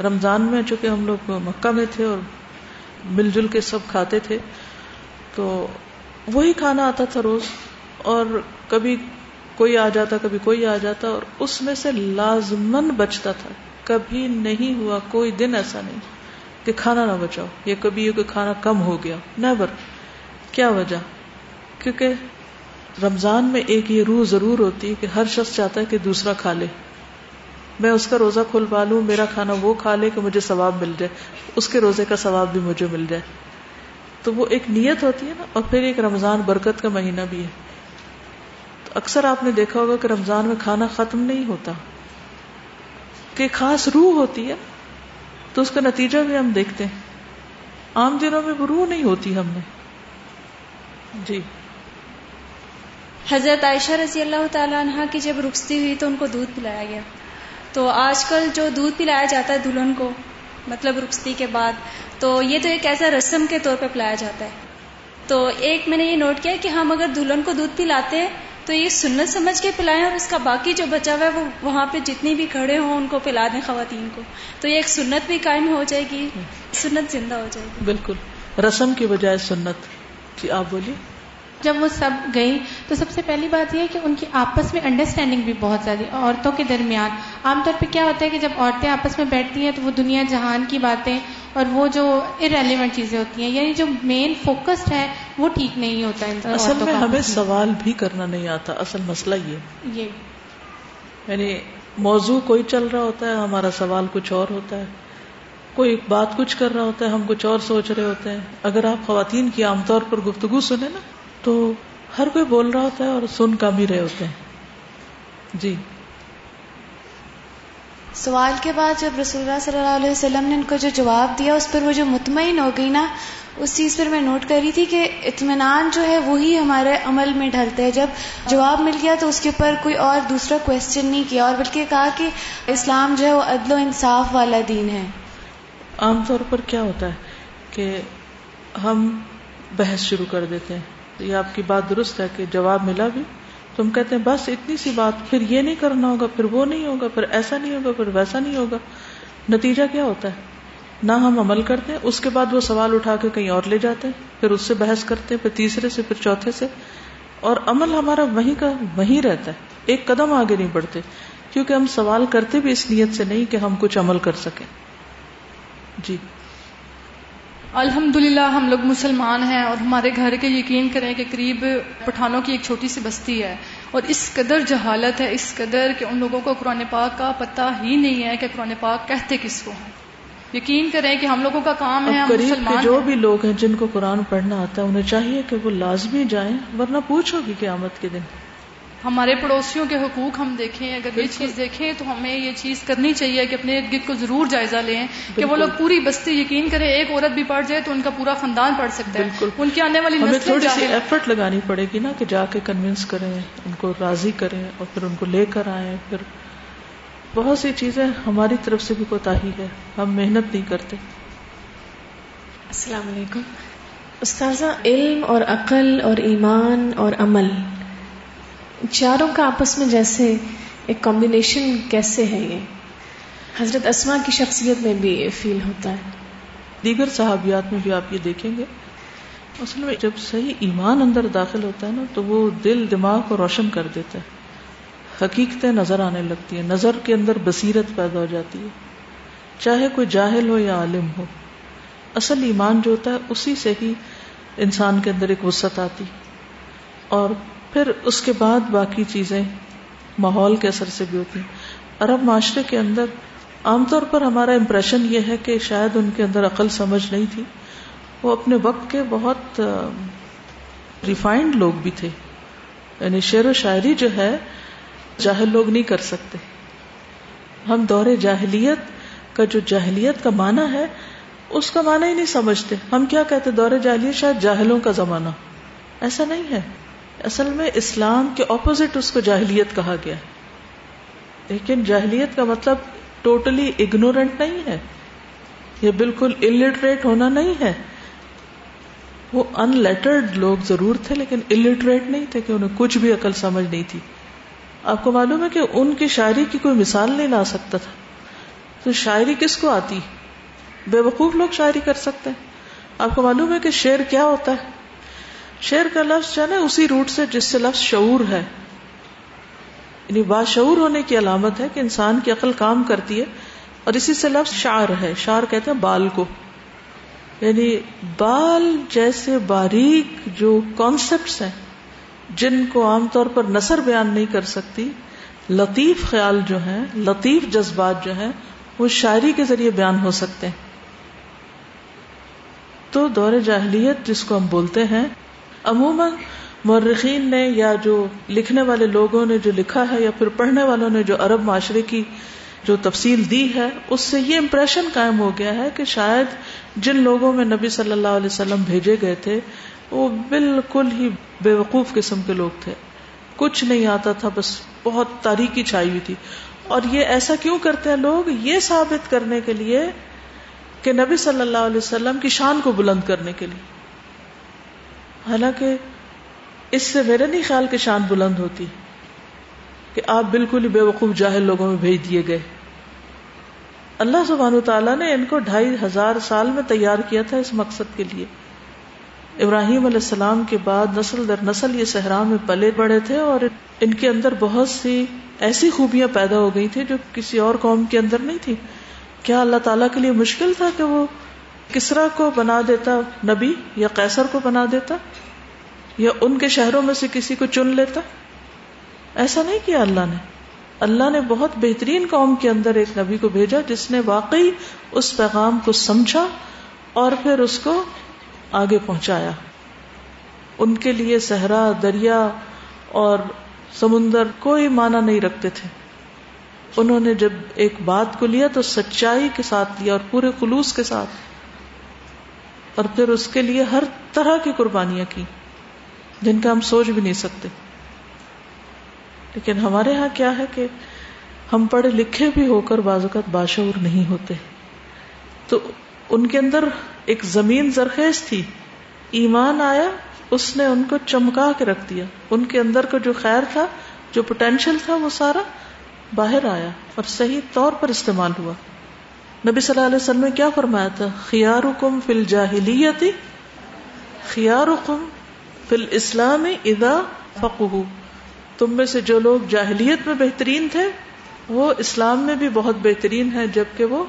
رمضان میں چونکہ ہم لوگ مکہ میں تھے اور مل جل کے سب کھاتے تھے تو وہی کھانا آتا تھا روز۔ اور کبھی کوئی آ جاتا، کبھی کوئی آ جاتا اور اس میں سے لازمن بچتا تھا۔ کبھی نہیں ہوا، کوئی دن ایسا نہیں کہ کھانا نہ بچاؤ۔ یا کبھی یہ کھانا کم ہو گیا۔ نیور کیا وجہ؟ کیونکہ رمضان میں ایک یہ روح ضرور ہوتی ہے کہ ہر شخص چاہتا ہے کہ دوسرا کھا لے۔ میں اس کا روزہ کھل پا لوں، میرا کھانا وہ کھا لے کہ مجھے ثواب مل جائے۔ اس کے روزے کا ثواب بھی مجھے مل جائے۔ تو وہ ایک نیت ہوتی ہے نا، اور پھر ایک رمضان برکت کا مہینہ بھی ہے۔ اکثر آپ نے دیکھا ہوگا کہ رمضان میں کھانا ختم نہیں ہوتا۔ کہ خاص روح ہوتی ہے، تو اس کا نتیجہ بھی ہم دیکھتے ہیں۔ عام دنوں میں وہ روح نہیں ہوتی ہم نے۔ جی۔ حضرت عائشہ رضی اللہ تعالیٰ عنہ کی جب رخصتی ہوئی تو ان کو دودھ پلایا گیا۔ تو آج کل جو دودھ پلایا جاتا ہے دلہن کو مطلب رخصتی کے بعد، تو یہ تو ایک ایسا رسم کے طور پہ پلایا جاتا ہے۔ تو ایک میں نے یہ نوٹ کیا کہ ہم اگر دلہن کو دودھ پلاتے ہیں تو یہ سنت سمجھ کے پلائیں اور اس کا باقی جو بچا ہوا ہے وہ وہاں پہ جتنی بھی کھڑے ہوں ان کو پلا دیں خواتین کو۔ تو یہ ایک سنت بھی قائم ہو جائے گی، سنت زندہ ہو جائے گی۔ بالکل۔ رسم کی بجائے سنت۔ جی آپ بولیے۔ جب وہ سب گئی تو سب سے پہلی بات یہ ہے کہ ان کی آپس میں انڈرسٹینڈنگ بھی بہت زیادہ عورتوں کے درمیان۔ عام طور پہ کیا ہوتا ہے کہ جب عورتیں آپس میں بیٹھتی ہیں تو وہ دنیا جہان کی باتیں اور وہ جو ارریلیونٹ چیزیں ہوتی ہیں یعنی جو مین فوکسڈ ہے وہ ٹھیک نہیں ہوتا اصل میں ہمیں سوال بھی کرنا نہیں آتا اصل مسئلہ یہ۔ یہ۔ یعنی موضوع کوئی چل رہا ہوتا ہے ہمارا سوال کچھ اور ہوتا ہے۔ کوئی بات کچھ کر رہا ہوتا ہے ہم کچھ اور سوچ رہے ہوتے ہیں۔ اگر آپ خواتین کی عام طور پر گفتگو سنیں نا تو ہر کوئی بول رہا ہوتا ہے اور سن کم ہی رہے ہوتے ہیں۔ جی۔ سوال کے بعد جب رسول اللہ صلی اللہ علیہ وسلم نے ان کو جو جواب دیا اس پر وہ جو مطمئن ہو گئی نا اس چیز پر میں نوٹ کر رہی تھی کہ اطمینان جو ہے وہی ہمارے عمل میں ڈھلتا ہے جب جواب مل گیا تو اس کے اوپر کوئی اور دوسرا کوشچن نہیں کیا اور بلکہ کہا کہ اسلام جو ہے وہ عدل و انصاف والا دین ہے۔ عام طور پر کیا ہوتا ہے کہ ہم بحث شروع کر دیتے ہیں۔ یہ آپ کی بات درست ہے کہ جواب ملا بھی۔ تو ہم کہتے ہیں، بس اتنی سی بات، پھر یہ نہیں کرنا ہوگا، پھر وہ نہیں ہوگا، پھر ایسا نہیں ہوگا، پھر ویسا نہیں ہوگا۔ نتیجہ کیا ہوتا ہے؟ نہ ہم عمل کرتے ہیں اس کے بعد وہ سوال اٹھا کے کہیں اور لے جاتے ہیں پھر اس سے بحث کرتے ہیں پھر تیسرے سے، پھر چوتھے سے۔ اور عمل ہمارا وہیں کا وہیں رہتا ہے، ایک قدم آگے نہیں بڑھتے، کیونکہ ہم سوال کرتے بھی اس نیت سے نہیں کہ ہم کچھ عمل کر سکیں۔ جی۔ الحمد للہ ہم لوگ مسلمان ہیں اور ہمارے گھر کے یقین کریں کہ قریب پٹھانوں کی ایک چھوٹی سی بستی ہے اور اس قدر جہالت ہے اس قدر کہ ان لوگوں کو قرآن پاک کا پتہ ہی نہیں ہے کہ قرآن پاک کہتے کس کو ہیں۔ یقین کریں کہ ہم لوگوں کا کام ہے قریب کے جو بھی لوگ ہیں جن کو قرآن پڑھنا آتا ہے انہیں چاہیے کہ وہ لازمی جائیں ورنہ پوچھو گی قیامت کے دن۔ ہمارے پڑوسیوں کے حقوق ہم دیکھیں اگر یہ چیز دیکھیں تو ہمیں یہ چیز کرنی چاہیے کہ اپنے ارد گرد کو ضرور جائزہ لیں کہ وہ لوگ پوری بستی یقین کریں ایک عورت بھی پڑھ جائے تو ان کا پورا خاندان پڑھ سکتا ہے۔ ان کی آنے والی ہمیں تھوڑی سی ایفرٹ لگانی پڑے گی نا کہ جا کے کنوینس کریں ان کو راضی کریں اور پھر ان کو لے کر آئیں۔ پھر بہت سی چیزیں ہماری طرف سے بھی کوتا ہی ہے۔ ہم محنت نہیں کرتے۔ السلام علیکم۔ استاذہ علم اور عقل اور ایمان اور عمل۔ چاروں کا آپس میں جیسے ایک کمبینیشن کیسے ہے یہ؟ حضرت اسما کی شخصیت میں بھی فیل ہوتا ہے۔ دیگر صحابیات میں بھی آپ یہ دیکھیں گے۔ اصل میں جب صحیح ایمان اندر داخل ہوتا ہے نا، تو وہ دل، دماغ کو روشن کر دیتا ہے۔ حقیقتیں نظر آنے لگتی ہیں، نظر کے اندر بصیرت پیدا ہو جاتی ہے۔ چاہے کوئی جاہل ہو یا عالم ہو، اصل ایمان جو ہوتا ہے، اسی سے ہی انسان کے اندر ایک وسط آتی۔ اور پھر اس کے بعد باقی چیزیں ماحول کے اثر سے بھی ہوتی ہیں۔ عرب معاشرے کے اندر عام طور پر ہمارا امپریشن یہ ہے کہ شاید ان کے اندر عقل سمجھ نہیں تھی۔ وہ اپنے وقت کے بہت ریفائنڈ لوگ بھی تھے۔ یعنی شعر و شاعری جو ہے، جاہل لوگ نہیں کر سکتے۔ ہم دور جاہلیت کا جو جاہلیت کا معنی ہے، اس کا معنی ہی نہیں سمجھتے۔ ہم کیا کہتے دور جاہلیت شاید جاہلوں کا زمانہ۔ ایسا نہیں ہے۔ اصل میں اسلام کے اپوزٹ اس کو جاہلیت کہا گیا لیکن جاہلیت کا مطلب ٹوٹلی اگنورینٹ نہیں ہے۔ یہ بالکل الٹریٹ ہونا نہیں ہے۔ وہ ان لیٹرڈ لوگ ضرور تھے لیکن الٹریٹ نہیں تھے کہ انہیں کچھ بھی عقل سمجھ نہیں تھی۔ آپ کو معلوم ہے کہ ان کی شاعری کی کوئی مثال نہیں لا سکتا تھا۔ تو شاعری کس کو آتی؟ بے وقوف لوگ شاعری کر سکتے ہیں۔ آپ کو معلوم ہے کہ شعر کیا ہوتا ہے؟ شعر کا لفظ جو ہے نا، اسی روٹ سے جس سے لفظ شعور ہے۔ یعنی باشعور ہونے کی علامت ہے کہ انسان کی عقل کام کرتی ہے اور اسی سے لفظ شعر ہے۔ شعر کہتے ہیں بال کو۔ یعنی بال جیسے باریک جو کانسیپٹس ہیں، جن کو عام طور پر نثر بیان نہیں کر سکتی، لطیف خیال جو ہیں، لطیف جذبات جو ہیں، وہ شاعری کے ذریعے بیان ہو سکتے ہیں۔ تو دور جاہلیت جس کو ہم بولتے ہیں عموماً مرخین نے یا جو لکھنے والے لوگوں نے جو لکھا ہے یا پھر پڑھنے والوں نے جو عرب معاشرے کی جو تفصیل دی ہے، اس سے یہ امپریشن قائم ہو گیا ہے کہ شاید جن لوگوں میں نبی صلی اللہ علیہ وسلم بھیجے گئے تھے، وہ بالکل ہی بے وقوف قسم کے لوگ تھے۔ کچھ نہیں آتا تھا، بس بہت تاریخی چھائی ہوئی تھی۔ اور یہ ایسا کیوں کرتے ہیں لوگ؟ یہ ثابت کرنے کے لیے کہ نبی صلی اللہ علیہ وسلم کی شان کو بلند کرنے کے لیے۔ حالانکہ اس سے میرا نہیں خیال کہ شان بلند ہوتی کہ آپ بالکل ہی بے وقوف جاہل لوگوں میں بھیج دیے گئے۔ اللہ سبحانہ تعالیٰ نے ان کو ڈھائی ہزار سال میں تیار کیا تھا اس مقصد کے لیے۔ ابراہیم علیہ السلام کے بعد نسل در نسل یہ صحرا میں پلے بڑے تھے اور ان کے اندر بہت سی ایسی خوبیاں پیدا ہو گئی تھی جو کسی اور قوم کے اندر نہیں تھی کیا اللہ تعالیٰ کے لیے مشکل تھا کہ وہ کسرا کو بنا دیتا نبی یا قیصر کو بنا دیتا یا ان کے شہروں میں سے کسی کو چن لیتا؟ ایسا نہیں کیا اللہ نے۔ اللہ نے بہت بہترین قوم کے اندر ایک نبی کو بھیجا جس نے واقعی اس پیغام کو سمجھا اور پھر اس کو آگے پہنچایا۔ ان کے لیے صحرا، دریا اور سمندر کوئی معنی نہیں رکھتے تھے۔ انہوں نے جب ایک بات کو لیا تو سچائی کے ساتھ لیا اور پورے خلوص کے ساتھ۔ اور پھر اس کے لیے ہر طرح کی قربانیاں کی، جن کا ہم سوچ بھی نہیں سکتے۔ لیکن ہمارے ہاں کیا ہے کہ ہم پڑھے لکھے بھی ہو کر بعض اوقات باشعور نہیں ہوتے۔ تو ان کے اندر ایک زمین زرخیز تھی، ایمان آیا، اس نے ان کو چمکا کے رکھ دیا۔ ان کے اندر کا جو خیر تھا، جو پوٹینشیل تھا، وہ سارا باہر آیا اور صحیح طور پر استعمال ہوا۔ نبی صلی اللہ علیہ وسلم نے کیا فرمایا تھا؟ خیار کم فل جاہلیتی خیار کم فل اسلام ادا فقو تم میں سے جو لوگ جاہلیت میں بہترین تھے، وہ اسلام میں بھی بہت بہترین ہے جبکہ وہ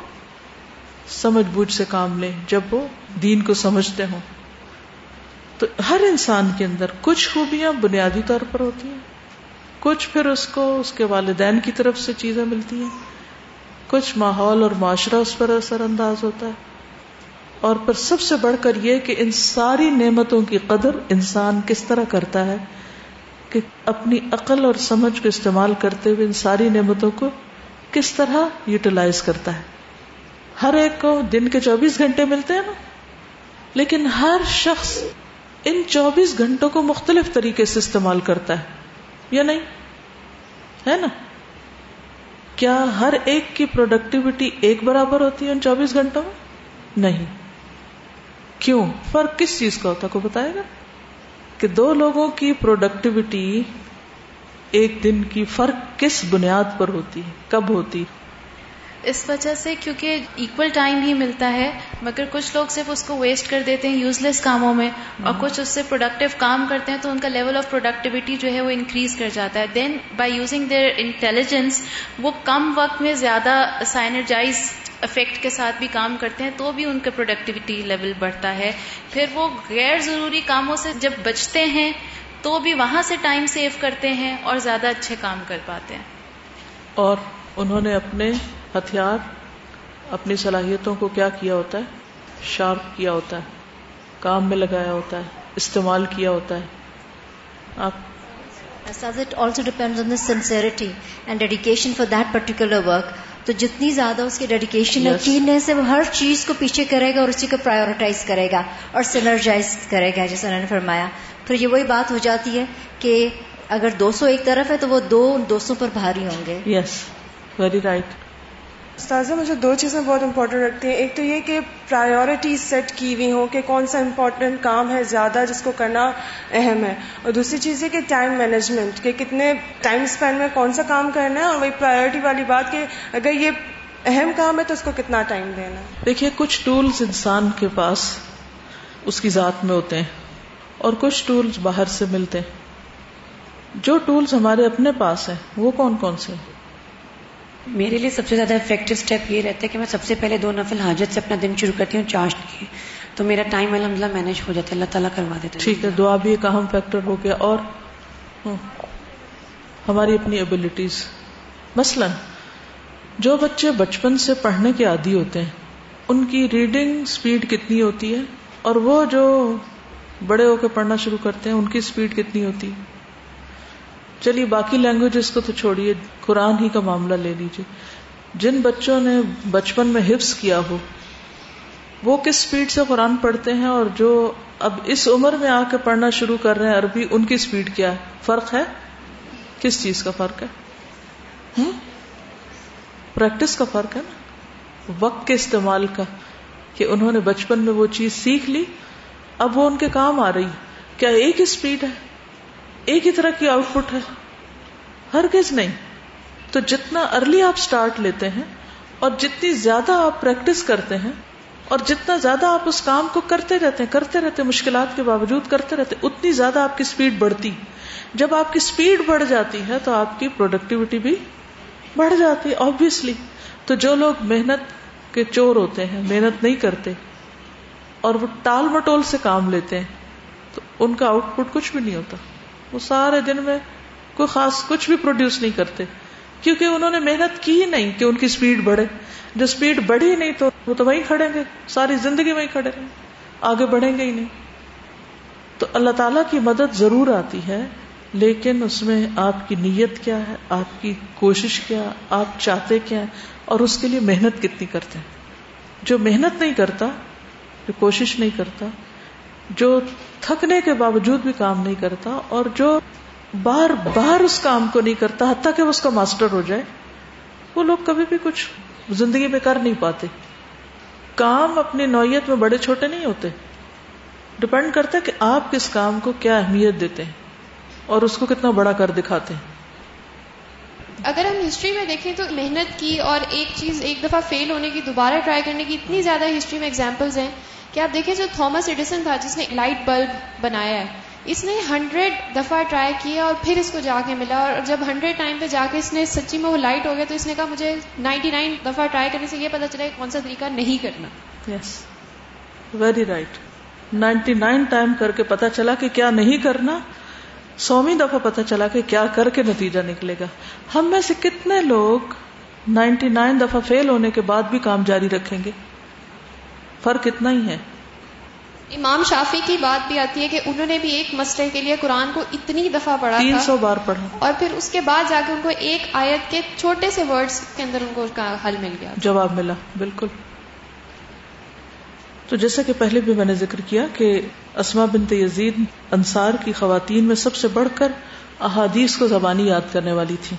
سمجھ بوجھ سے کام لیں، جب وہ دین کو سمجھتے ہوں۔ تو ہر انسان کے اندر کچھ خوبیاں بنیادی طور پر ہوتی ہیں۔ کچھ پھر اس کو، اس کے والدین کی طرف سے چیزیں ملتی ہیں۔ کچھ ماحول اور معاشرہ اس پر اثر انداز ہوتا ہے۔ اور پھر سب سے بڑھ کر یہ کہ ان ساری نعمتوں کی قدر انسان کس طرح کرتا ہے کہ اپنی عقل اور سمجھ کو استعمال کرتے ہوئے ان ساری نعمتوں کو کس طرح یوٹیلائز کرتا ہے۔ ہر ایک کو دن کے چوبیس گھنٹے ملتے ہیں نا۔ لیکن ہر شخص ان چوبیس گھنٹوں کو مختلف طریقے سے استعمال کرتا ہے۔ یا نہیں؟ ہے نا؟ کیا ہر ایک کی پروڈکٹیوٹی ایک برابر ہوتی ہے ان چوبیس گھنٹوں میں؟ نہیں. کیوں؟ فرق کس چیز کا ہوتا کو بتائے گا؟ کہ دو لوگوں کی پروڈکٹیوٹی ایک دن کی فرق کس بنیاد پر ہوتی ہے؟ کب ہوتی اس وجہ سے کیونکہ ایکول ٹائم ہی ملتا ہے، مگر کچھ لوگ صرف اس کو ویسٹ کر دیتے ہیں یوز لیس کاموں میں، اور کچھ اس سے پروڈکٹیو کام کرتے ہیں تو ان کا لیول آف پروڈکٹیوٹی جو ہے وہ انکریز کر جاتا ہے۔ Then by using their intelligence وہ کم وقت میں زیادہ سائنرجائز افیکٹ کے ساتھ بھی کام کرتے ہیں تو بھی ان کا پروڈکٹیوٹی لیول بڑھتا ہے۔ پھر وہ غیر ضروری کاموں سے جب بچتے ہیں تو بھی وہاں سے ٹائم سیو کرتے ہیں اور زیادہ اچھے کام کر پاتے ہیں۔ اور انہوں نے اپنے ہتھیار اپنی صلاحیتوں کو کیا کیا ہوتا ہے؟ شارپ کیا ہوتا ہے کام میں لگایا ہوتا ہے استعمال کیا ہوتا ہے۔ آپ it also depend on the sincerity and dedication for that particular work تو جتنی زیادہ اس کی ڈیڈیکیشن ہے سے وہ ہر چیز کو پیچھے کرے گا اور اسی کو پرائیورٹائز کرے گا اور سینرجائز کرے گا جیسے انہوں نے فرمایا۔ پھر یہ وہی بات ہو جاتی ہے کہ اگر دو سو ایک طرف ہے تو وہ دو دو سو پر بھاری ہوں گے۔ یس ویری رائٹ استاذہ، مجھے دو چیزیں بہت امپورٹنٹ رکھتی ہیں۔ ایک تو یہ کہ پرائیورٹی سیٹ کی ہوئی ہوں کہ کون سا امپورٹنٹ کام ہے زیادہ جس کو کرنا اہم ہے۔ اور دوسری چیز یہ کہ ٹائم مینجمنٹ کہ کتنے ٹائم اسپینڈ میں کون سا کام کرنا ہے۔ اور وہی پرائیورٹی والی بات کہ اگر یہ اہم کام ہے تو اس کو کتنا ٹائم دینا ہے۔ دیکھیے، کچھ ٹولز انسان کے پاس اس کی ذات میں ہوتے ہیں اور کچھ ٹولز باہر سے ملتے ہیں۔ جو ٹولز ہمارے اپنے پاس ہیں، وہ کون کون سے ہیں؟ میرے لیے سب سے زیادہ افیکٹو اسٹیپ یہ رہتا ہے کہ میں سب سے پہلے دو نفل حاجت سے اپنا دن شروع کرتی ہوں چارج کی تو میرا ٹائم الحمد للہ مینج ہو جاتا ہے، اللہ تعالیٰ کروا دیتا ٹھیک ہے، دعا بھی ایک اہم فیکٹر ہو گیا۔ اور ہماری اپنی ابلیٹیز مثلا، جو بچے بچپن سے پڑھنے کے عادی ہوتے ہیں، ان کی ریڈنگ اسپیڈ کتنی ہوتی ہے؟ اور وہ جو بڑے ہو کے پڑھنا شروع کرتے ہیں، ان کی اسپیڈ کتنی ہوتی ہے؟ چلیے باقی لینگویجز کو تو چھوڑیے، قرآن ہی کا معاملہ لے لیجیے۔ جن بچوں نے بچپن میں حفظ کیا ہو، وہ کس اسپیڈ سے قرآن پڑھتے ہیں اور جو اب اس عمر میں آ کے پڑھنا شروع کر رہے ہیں، عربی، ان کی اسپیڈ کیا ہے؟ فرق ہے؟ کس چیز کا فرق ہے؟ پریکٹس کا فرق ہے نا؟ وقت کے استعمال کا، کہ انہوں نے بچپن میں وہ چیز سیکھ لی، اب وہ ان کے کام آ رہی۔ کیا ایک ہی اسپیڈ ہے؟ ایک ہی طرح کی آؤٹ پٹ ہے۔ ہر کس نہیں۔ تو جتنا ارلی آپ اسٹارٹ لیتے ہیں اور جتنی زیادہ آپ پریکٹس کرتے ہیں اور جتنا زیادہ آپ اس کام کو کرتے رہتے ہیں، کرتے رہتے مشکلات کے باوجود کرتے رہتے اتنی زیادہ آپ کی اسپیڈ بڑھتی۔ جب آپ کی اسپیڈ بڑھ جاتی ہے تو آپ کی پروڈکٹیوٹی بھی بڑھ جاتی ہے آبیسلی تو جو لوگ محنت کے چور ہوتے ہیں، محنت نہیں کرتے اور وہ ٹال مٹول سے کام لیتے ہیں، تو ان کا آؤٹ پٹ کچھ بھی نہیں ہوتا۔ وہ سارے دن میں کوئی خاص کچھ بھی پروڈیوس نہیں کرتے۔ کیونکہ انہوں نے محنت کی ہی نہیں کہ ان کی اسپیڈ بڑھے۔ جو اسپیڈ بڑھی نہیں تو وہ تو وہیں کھڑیں گے۔ ساری زندگی وہیں کھڑے رہیں۔ آگے بڑھیں گے ہی نہیں۔ تو اللہ تعالی کی مدد ضرور آتی ہے، لیکن اس میں آپ کی نیت کیا ہے؟ آپ کی کوشش کیا؟ آپ چاہتے کیا ہے اور اس کے لیے محنت کتنی کرتے ہیں؟ جو محنت نہیں کرتا، جو کوشش نہیں کرتا جو تھکنے کے باوجود بھی کام نہیں کرتا اور جو بار بار اس کام کو نہیں کرتا حتیٰ کہ وہ اس کا ماسٹر ہو جائے، وہ لوگ کبھی بھی کچھ زندگی میں کر نہیں پاتے۔ کام اپنی نوعیت میں بڑے چھوٹے نہیں ہوتے۔ ڈپینڈ کرتا ہے کہ آپ کس کام کو کیا اہمیت دیتے ہیں اور اس کو کتنا بڑا کر دکھاتے ہیں۔ اگر ہم ہسٹری میں دیکھیں تو محنت کی اور ایک چیز ایک دفعہ فیل ہونے کی دوبارہ ٹرائی کرنے کی اتنی زیادہ ہسٹری میں ایگزامپلز ہیں۔ کہ آپ دیکھیں جو تھامس ایڈیسن تھا جس نے لائٹ بلب بنایا ہے، اس نے ہنڈریڈ دفعہ ٹرائی کیا اور پھر اس کو جا کے ملا اور جب ہنڈریڈ ٹائم پہ جا کے اس نے سچی میں وہ لائٹ ہو گیا تو اس نے کہا مجھے نائنٹی نائن دفعہ ٹرائی کرنے سے یہ پتا چلا کہ کون سا طریقہ نہیں کرنا۔ Yes very right ninety nine time کر کے پتا چلا کہ کیا نہیں کرنا سویں دفعہ پتا چلا کہ کیا کر کے نتیجہ نکلے گا۔ ہم میں سے کتنے لوگ نائنٹی نائن دفعہ فیل ہونے کے بعد بھی کام جاری رکھیں گے؟ فرق اتنا ہی ہے۔ امام شافی کی بات بھی آتی ہے کہ انہوں نے بھی ایک مسئلے کے لیے قرآن کو اتنی دفعہ پڑھا تین سو بار پڑھا۔ اور پھر اس کے بعد جا کے ان کو ایک آیت کے چھوٹے سے ورڈز کے اندر ان کو حل مل گیا۔ جواب ملا۔ بالکل۔ تو جیسا کہ پہلے بھی میں نے ذکر کیا کہ اسما بنت یزید انصار کی خواتین میں سب سے بڑھ کر احادیث کو زبانی یاد کرنے والی تھی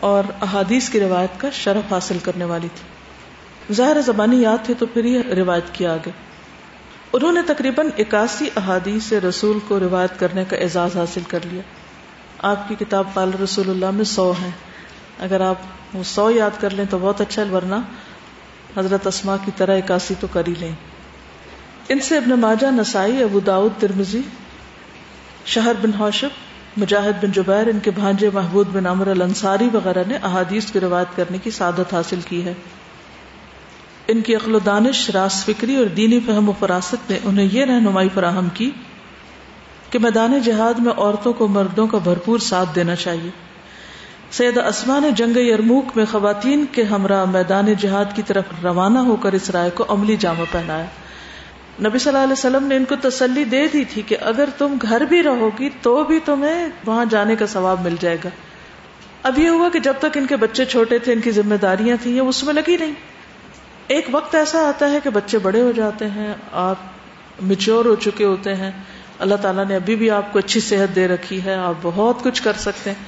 اور احادیث کی روایت کا شرف حاصل کرنے والی تھی۔ ظاہر زبانی یاد تھی تو پھر یہ روایت کیا آگے۔ انہوں نے تقریباً اکاسی احادیث سے رسول کو روایت کرنے کا اعزاز حاصل کر لیا۔ آپ کی کتاب پال رسول اللہ میں سو ہیں اگر آپ وہ سو یاد کر لیں تو بہت اچھا ورنہ حضرت اسما کی طرح اکاسی تو کر ہی لیں۔ ان سے ابن ماجہ، نسائی، ابو داود ترمزی شہر بن ہوشب مجاہد بن جبیر، ان کے بھانجے محبود بن امر الانصاری وغیرہ نے احادیث کی روایت کرنے کی سعادت حاصل کی ہے۔ ان کی عقل و دانش راس فکری اور دینی فہم و فراست نے انہیں یہ رہنمائی فراہم کی کہ میدان جہاد میں عورتوں کو مردوں کا بھرپور ساتھ دینا چاہیے۔ سید اسما نے جنگ یرموک میں خواتین کے ہمراہ میدان جہاد کی طرف روانہ ہو کر اس رائے کو عملی جامع پہنایا۔ نبی صلی اللہ علیہ وسلم نے ان کو تسلی دے دی تھی کہ اگر تم گھر بھی رہو گی تو بھی تمہیں وہاں جانے کا ثواب مل جائے گا۔ اب یہ ہوا کہ جب تک ان کے بچے چھوٹے تھے، ان کی ذمہ داریاں تھیں، یہ اس میں لگی نہیں۔ ایک وقت ایسا آتا ہے کہ بچے بڑے ہو جاتے ہیں، آپ میچور ہو چکے ہوتے ہیں۔ اللہ تعالیٰ نے ابھی بھی آپ کو اچھی صحت دے رکھی ہے، آپ بہت کچھ کر سکتے ہیں۔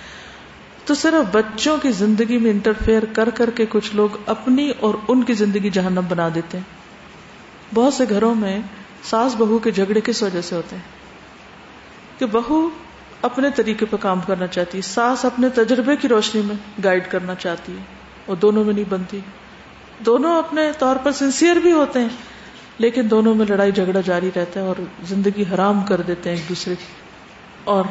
تو صرف بچوں کی زندگی میں انٹرفیئر کر کر کے کچھ لوگ اپنی اور ان کی زندگی جہنم بنا دیتے ہیں۔ بہت سے گھروں میں ساس بہو کے جھگڑے کس وجہ سے ہوتے ہیں؟ کہ بہو اپنے طریقے پہ کام کرنا چاہتی ہے، ساس اپنے تجربے کی روشنی میں گائیڈ کرنا چاہتی ہے اور دونوں میں نہیں بنتی۔ دونوں اپنے طور پر سنسیئر بھی ہوتے ہیں، لیکن دونوں میں لڑائی جھگڑا جاری رہتا ہے اور زندگی حرام کر دیتے ہیں ایک دوسرے کی۔ اور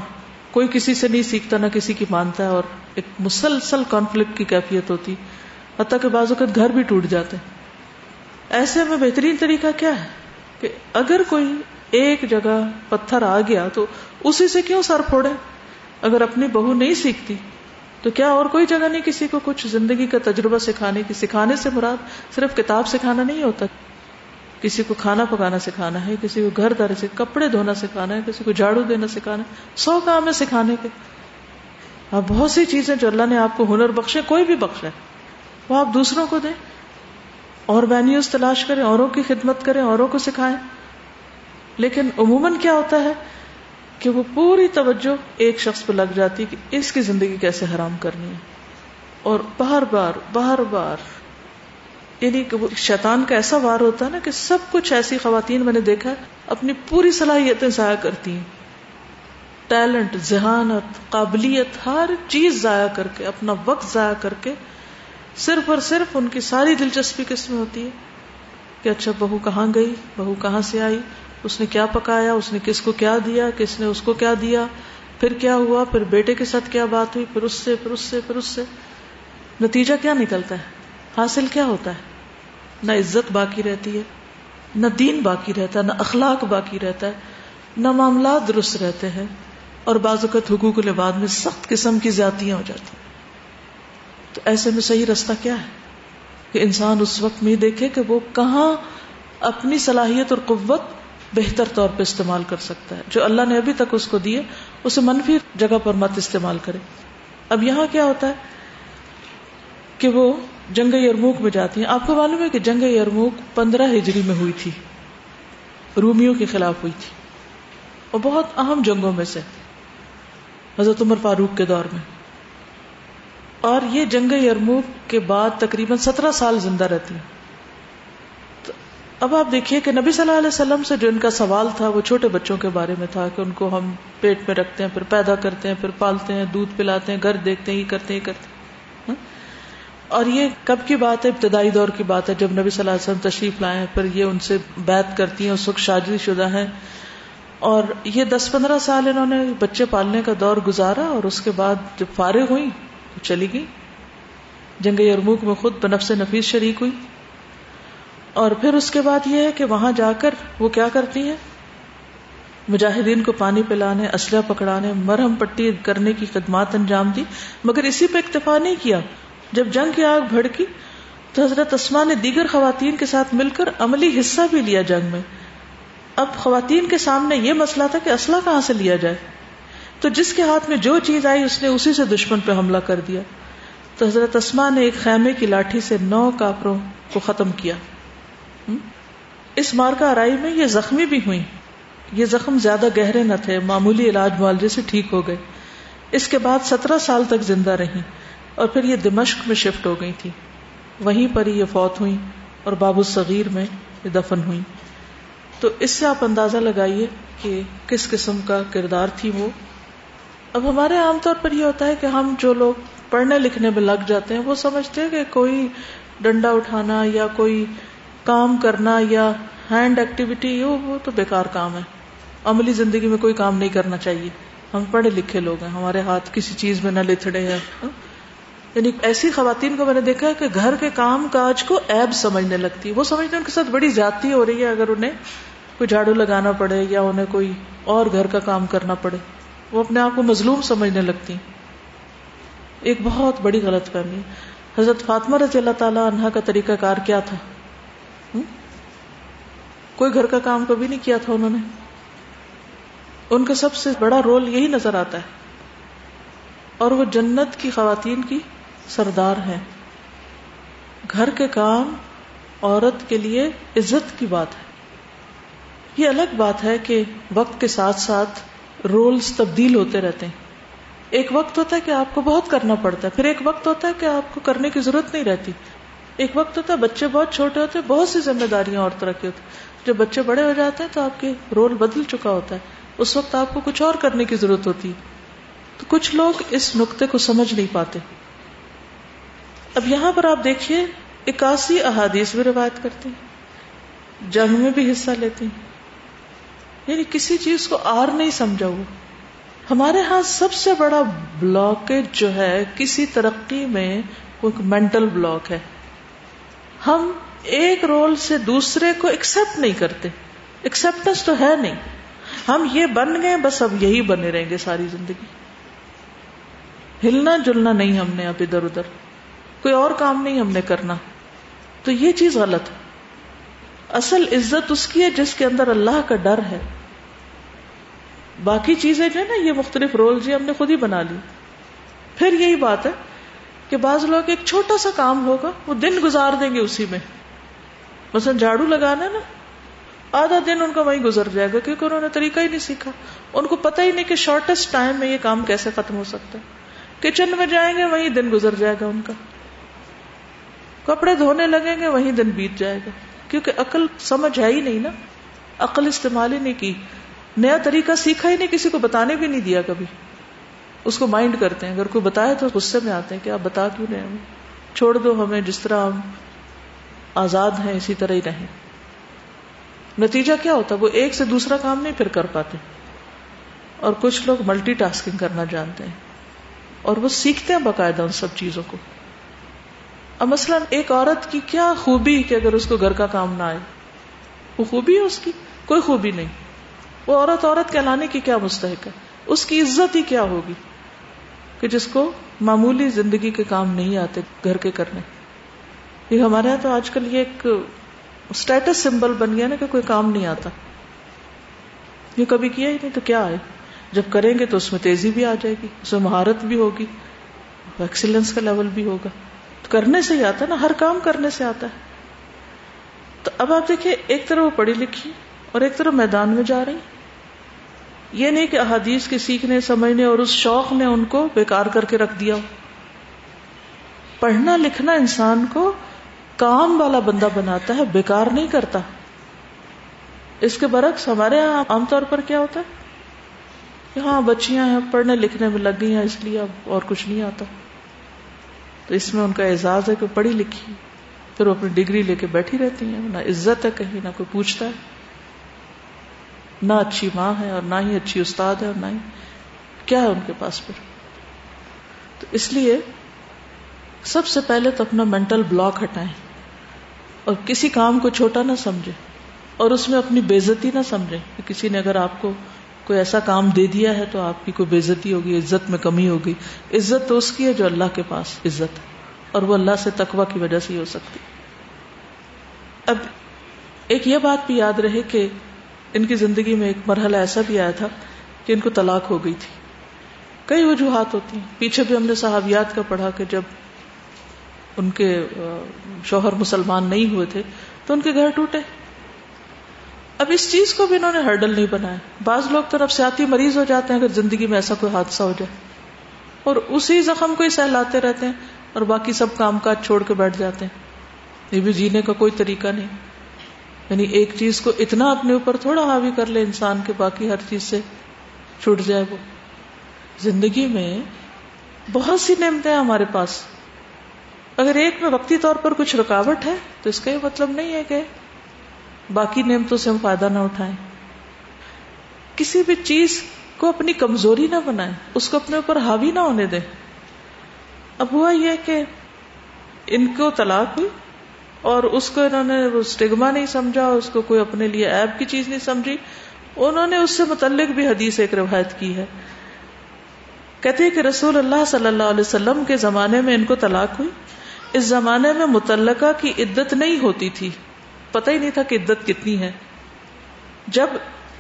کوئی کسی سے نہیں سیکھتا، نہ کسی کی مانتا ہے اور ایک مسلسل کانفلکٹ کی کیفیت ہوتی، حتیٰ کہ بعض اوقات گھر بھی ٹوٹ جاتے ہیں۔ ایسے میں بہترین طریقہ کیا ہے؟ کہ اگر کوئی ایک جگہ پتھر آ گیا تو اسی سے کیوں سر پھوڑے؟ اگر اپنی بہو نہیں سیکھتی تو کیا اور کوئی جگہ نہیں کسی کو کچھ زندگی کا تجربہ سکھانے کی سکھانے سے مراد صرف کتاب سکھانا نہیں ہوتا؟ کسی کو کھانا پکانا سکھانا ہے، کسی کو گھر دار سے کپڑے دھونا سکھانا ہے، کسی کو جھاڑو دینا سکھانا ہے، سو کام ہے سکھانے کے۔ آپ بہت سی چیزیں جو اللہ نے آپ کو ہنر بخشے، کوئی بھی بخشے وہ آپ دوسروں کو دیں۔ اور وینیوز تلاش کریں، اوروں کی خدمت کریں، اوروں کو سکھائیں۔ لیکن عموماً کیا ہوتا ہے؟ کہ وہ پوری توجہ ایک شخص پہ لگ جاتی کہ اس کی زندگی کیسے حرام کرنی ہے۔ اور بار بار بار بار یعنی کہ وہ شیطان کا ایسا وار ہوتا ہے نا کہ سب کچھ ایسی خواتین میں نے دیکھا اپنی پوری صلاحیتیں ضائع کرتی ہیں۔ ٹیلنٹ، ذہانت، قابلیت، ہر چیز ضائع کر کے، اپنا وقت ضائع کر کے صرف اور صرف ان کی ساری دلچسپی کس میں ہوتی ہے؟ کہ اچھا بہو کہاں گئی؟ بہو کہاں سے آئی؟ اس نے کیا پکایا؟ اس نے کس کو کیا دیا؟ کس نے اس کو کیا دیا؟ پھر کیا ہوا؟ پھر بیٹے کے ساتھ کیا بات ہوئی؟ پھر اس سے، پھر اس سے، پھر اس سے۔ نتیجہ کیا نکلتا ہے؟ حاصل کیا ہوتا ہے؟ نہ عزت باقی رہتی ہے، نہ دین باقی رہتا ہے، نہ اخلاق باقی رہتا ہے، نہ معاملات درست رہتے ہیں۔ اور بعض اوقات حقوق العباد میں سخت قسم کی زیادتیاں ہو جاتی ہیں۔ تو ایسے میں صحیح رستہ کیا ہے؟ کہ انسان اس وقت میں دیکھے کہ وہ کہاں اپنی صلاحیت اور قوت بہتر طور پہ استعمال کر سکتا ہے۔ جو اللہ نے ابھی تک اس کو دیے اسے منفی جگہ پر مت استعمال کرے۔ اب یہاں کیا ہوتا ہے؟ کہ وہ جنگ یرموک میں جاتی ہیں۔ آپ کو معلوم ہے کہ جنگ یرموک پندرہ ہجری میں ہوئی تھی۔ رومیوں کے خلاف ہوئی تھی۔ اور بہت اہم جنگوں میں سے۔ حضرت عمر فاروق کے دور میں۔ اور یہ جنگ یرموک کے بعد تقریباً سترہ سال زندہ رہتی ہیں۔ اب آپ دیکھیے کہ نبی صلی اللہ علیہ وسلم سے جو ان کا سوال تھا، وہ چھوٹے بچوں کے بارے میں تھا کہ ان کو ہم پیٹ میں رکھتے ہیں، پھر پیدا کرتے ہیں، پھر پالتے ہیں، دودھ پلاتے ہیں، گھر دیکھتے ہیں، یہ کرتے ہیں، یہ کرتے ہیں۔ ہاں؟ اور یہ کب کی بات ہے؟ ابتدائی دور کی بات ہے، جب نبی صلی اللہ علیہ وسلم تشریف لائے پھر یہ ان سے بیت کرتی ہیں، اس وقت شادی شدہ ہیں۔ اور یہ دس پندرہ سال انہوں نے بچے پالنے کا دور گزارا اور اس کے بعد جب فارغ ہوئی تو چلی گئی جنگ یرموک میں خود بنف سے نفیس شریک ہوئی اور پھر اس کے بعد یہ ہے کہ وہاں جا کر وہ کیا کرتی ہیں؟ مجاہدین کو پانی پلانے، اسلحہ پکڑانے، مرہم پٹی کرنے کی خدمات انجام دی۔ مگر اسی پہ اکتفا نہیں کیا۔ جب جنگ کی آگ بھڑکی تو حضرت اسما نے دیگر خواتین کے ساتھ مل کر عملی حصہ بھی لیا جنگ میں۔ اب خواتین کے سامنے یہ مسئلہ تھا کہ اسلحہ کہاں سے لیا جائے؟ تو جس کے ہاتھ میں جو چیز آئی اس نے اسی سے دشمن پہ حملہ کر دیا۔ تو حضرت اسما نے ایک خیمے کی لاٹھی سے نو کافروں کو ختم کیا۔ اس مار کا آرائی میں یہ زخمی بھی ہوئی۔ یہ زخم زیادہ گہرے نہ تھے، معمولی علاج معالجے سے ٹھیک ہو گئے۔ اس کے بعد سترہ سال تک زندہ رہی اور پھر یہ دمشق میں شفٹ ہو گئی تھی۔ وہیں پر ہی یہ فوت ہوئی اور بابو صغیر میں یہ دفن ہوئی۔ تو اس سے آپ اندازہ لگائیے کہ کس قسم کا کردار تھی وہ۔ اب ہمارے عام طور پر یہ ہوتا ہے کہ ہم جو لوگ پڑھنے لکھنے میں لگ جاتے ہیں، وہ سمجھتے ہیں کہ کوئی ڈنڈا اٹھانا یا کوئی کام کرنا یا ہینڈ ایکٹیویٹی وہ تو بیکار کام ہے۔ عملی زندگی میں کوئی کام نہیں کرنا چاہیے۔ ہم پڑھے لکھے لوگ ہیں، ہمارے ہاتھ کسی چیز میں نہ لتڑے ہیں۔ یعنی ایسی خواتین کو میں نے دیکھا کہ گھر کے کام کاج کو ایب سمجھنے لگتی وہ سمجھتے ان کے ساتھ بڑی زیادتی ہو رہی ہے اگر انہیں کوئی جھاڑو لگانا پڑے یا انہیں کوئی اور گھر کا کام کرنا پڑے۔ وہ اپنے آپ کو مظلوم سمجھنے لگتی ایک بہت بڑی غلط فہمی۔ حضرت فاطمہ رضی اللہ تعالیٰ عنہ کا طریقہ کار کیا تھا؟ کوئی گھر کا کام کبھی نہیں کیا تھا انہوں نے۔ ان کا سب سے بڑا رول یہی نظر آتا ہے۔ اور وہ جنت کی خواتین کی سردار ہے گھر کے کام عورت کے لیے عزت کی بات ہے۔ یہ الگ بات ہے کہ وقت کے ساتھ ساتھ رولز تبدیل ہوتے رہتے ہیں۔ ایک وقت ہوتا ہے کہ آپ کو بہت کرنا پڑتا ہے، پھر ایک وقت ہوتا ہے کہ آپ کو کرنے کی ضرورت نہیں رہتی۔ ایک وقت ہوتا ہے بچے بہت چھوٹے ہوتے ہیں، بہت سی ذمہ داریاں اور طرح کی ہوتی جب بچے بڑے ہو جاتے ہیں تو آپ کے رول بدل چکا ہوتا ہے۔ اس وقت آپ کو کچھ اور کرنے کی ضرورت ہوتی۔ تو کچھ لوگ اس نقطے کو سمجھ نہیں پاتے۔ اب یہاں پر آپ دیکھیے، اکاسی احادیث بھی روایت کرتے ہیں۔ جنگ میں بھی حصہ لیتے ہیں۔ یعنی کسی چیز کو آر نہیں سمجھا وہ ہمارے ہاں سب سے بڑا بلاکیج جو ہے، کسی ترقی میں وہ ایک مینٹل بلاک ہے۔ ہم ایک رول سے دوسرے کو ایکسپٹ نہیں کرتے. ایکسپٹنس تو ہے نہیں. ہم یہ بن گئے، بس اب یہی بنے رہیں گے ساری زندگی. ہلنا جلنا نہیں ہم نے اب ادھر ادھر. کوئی اور کام نہیں ہم نے کرنا. تو یہ چیز غلط ہے. اصل عزت اس کی ہے جس کے اندر اللہ کا ڈر ہے. باقی چیزیں جو ہے نا، یہ مختلف رول جی ہم نے خود ہی بنا لی. پھر یہی بات ہے کہ بعض لوگ ایک چھوٹا سا کام ہوگا، وہ دن گزار دیں گے اسی میں. مثلا جھاڑو لگانا نا، آدھا دن ان کا وہیں گزر جائے گا کیونکہ انہوں نے طریقہ ہی نہیں سیکھا۔ ان کو پتہ ہی نہیں کہ شارٹیسٹ ٹائم میں یہ کام کیسے ختم ہو سکتا ہے۔ کچن میں جائیں گے، وہیں دن گزر جائے گا ان کا۔ کپڑے دھونے لگیں گے، وہیں دن بیت جائے گا۔ کیونکہ عقل سمجھ ہے ہی نہیں نا۔ عقل استعمال ہی نہیں کی۔ نیا طریقہ سیکھا ہی نہیں، کسی کو بتانے بھی نہیں دیا کبھی۔ اس کو مائنڈ کرتے ہیں۔ اگر کوئی بتائے تو غصے میں آتے ہیں کہ آپ بتا کیوں نہیں ہمیں چھوڑ دو ہمیں، جس طرح ہم آزاد ہیں، اسی طرح ہی رہیں۔ نتیجہ کیا ہوتا؟ ہے وہ ایک سے دوسرا کام نہیں پھر کر پاتے۔ اور کچھ لوگ ملٹی ٹاسکنگ کرنا جانتے ہیں۔ اور وہ سیکھتے ہیں باقاعدہ ان سب چیزوں کو۔ اب مثلا ایک عورت کی کیا خوبی کہ اگر اس کو گھر کا کام نہ آئے؟ وہ خوبی ہے اس کی؟ کوئی خوبی نہیں۔ وہ عورت عورت کہلانے کی کیا مستحق ہے؟ اس کی عزت ہی کیا ہوگی؟ کہ جس کو معمولی زندگی کے کام نہیں آتے گھر کے کرنے۔ یہ ہمارے یہاں تو آج کل یہ ایک اسٹیٹس سمبل بن گیا نا کہ کوئی کام نہیں آتا۔ یہ کبھی کیا ہی نہیں تو کیا آئے جب کریں گے تو اس میں تیزی بھی آ جائے گی، اس میں مہارت بھی ہوگی ایکسیلنس کا لیول بھی ہوگا۔ تو کرنے سے ہی آتا ہے نا، ہر کام کرنے سے آتا ہے۔ تو اب آپ دیکھیے ایک طرح وہ پڑھی لکھی اور ایک طرح میدان میں جا رہی یہ نہیں کہ احادیث کے سیکھنے، سمجھنے اور اس شوق نے ان کو بیکار کر کے رکھ دیا پڑھنا لکھنا انسان کو کام والا بندہ بناتا ہے، بیکار نہیں کرتا۔ اس کے برعکس ہمارے یہاں عام طور پر کیا ہوتا ہے؟ کہ ہاں بچیاں ہیں، پڑھنے لکھنے میں لگ گئی ہیں، اس لیے اب اور کچھ نہیں آتا۔ تو اس میں ان کا اعزاز ہے کہ پڑھی لکھی، پھر وہ اپنی ڈگری لے کے بیٹھی رہتی ہیں۔ نہ عزت ہے کہیں، نہ کوئی پوچھتا ہے۔ نہ اچھی ماں ہے اور نہ ہی اچھی استاد ہے اور نہ ہی کیا ہے ان کے پاس پھر؟ تو اس لیے سب سے پہلے تو اپنا مینٹل بلاک ہٹائیں۔ اور کسی کام کو چھوٹا نہ سمجھے اور اس میں اپنی بےزتی نہ سمجھے کہ کسی نے اگر آپ کو کوئی ایسا کام دے دیا ہے تو آپ کی کوئی بےزتی ہوگی، عزت میں کمی ہوگی۔ عزت تو اس کی ہے جو اللہ کے پاس عزت ہے اور وہ اللہ سے تقوی کی وجہ سے ہی ہو سکتی۔ اب ایک یہ بات بھی یاد رہے کہ ان کی زندگی میں ایک مرحلہ ایسا بھی آیا تھا کہ ان کو طلاق ہو گئی تھی۔ کئی وجوہات ہوتی ہیں۔ پیچھے بھی ہم نے صحابیات کا پڑھا کہ جب ان کے شوہر مسلمان نہیں ہوئے تھے، تو ان کے گھر ٹوٹے۔ اب اس چیز کو بھی انہوں نے ہرڈل نہیں بنایا۔ بعض لوگ تو سیاتی مریض ہو جاتے ہیں اگر زندگی میں ایسا کوئی حادثہ ہو جائے۔ اور اسی زخم کو ہی سہلاتے رہتے ہیں اور باقی سب کام کاج چھوڑ کے بیٹھ جاتے ہیں۔ یہ بھی جینے کا کوئی طریقہ نہیں۔ یعنی ایک چیز کو اتنا اپنے اوپر تھوڑا حاوی کر لے انسان کے باقی ہر چیز سے چھوٹ جائے وہ۔ زندگی میں بہت سی نعمتیں ہمارے پاس۔ اگر ایک میں وقتی طور پر کچھ رکاوٹ ہے، تو اس کا یہ مطلب نہیں ہے کہ باقی نعمتوں سے ہم فائدہ نہ اٹھائیں۔ کسی بھی چیز کو اپنی کمزوری نہ بنائیں، اس کو اپنے اوپر حاوی نہ ہونے دیں۔ اب ہوا یہ کہ ان کو طلاق ہوئی اور اس کو انہوں نے وہ اسٹگما نہیں سمجھا، اس کو کوئی اپنے لیے ایپ کی چیز نہیں سمجھی۔ انہوں نے اس سے متعلق بھی حدیث ایک روایت کی ہے۔ کہتے ہیں کہ رسول اللہ صلی اللہ علیہ وسلم کے زمانے میں ان کو طلاق ہوئی۔ اس زمانے میں متعلقہ کی عدت نہیں ہوتی تھی۔ پتہ ہی نہیں تھا کہ عدت کتنی ہے۔ جب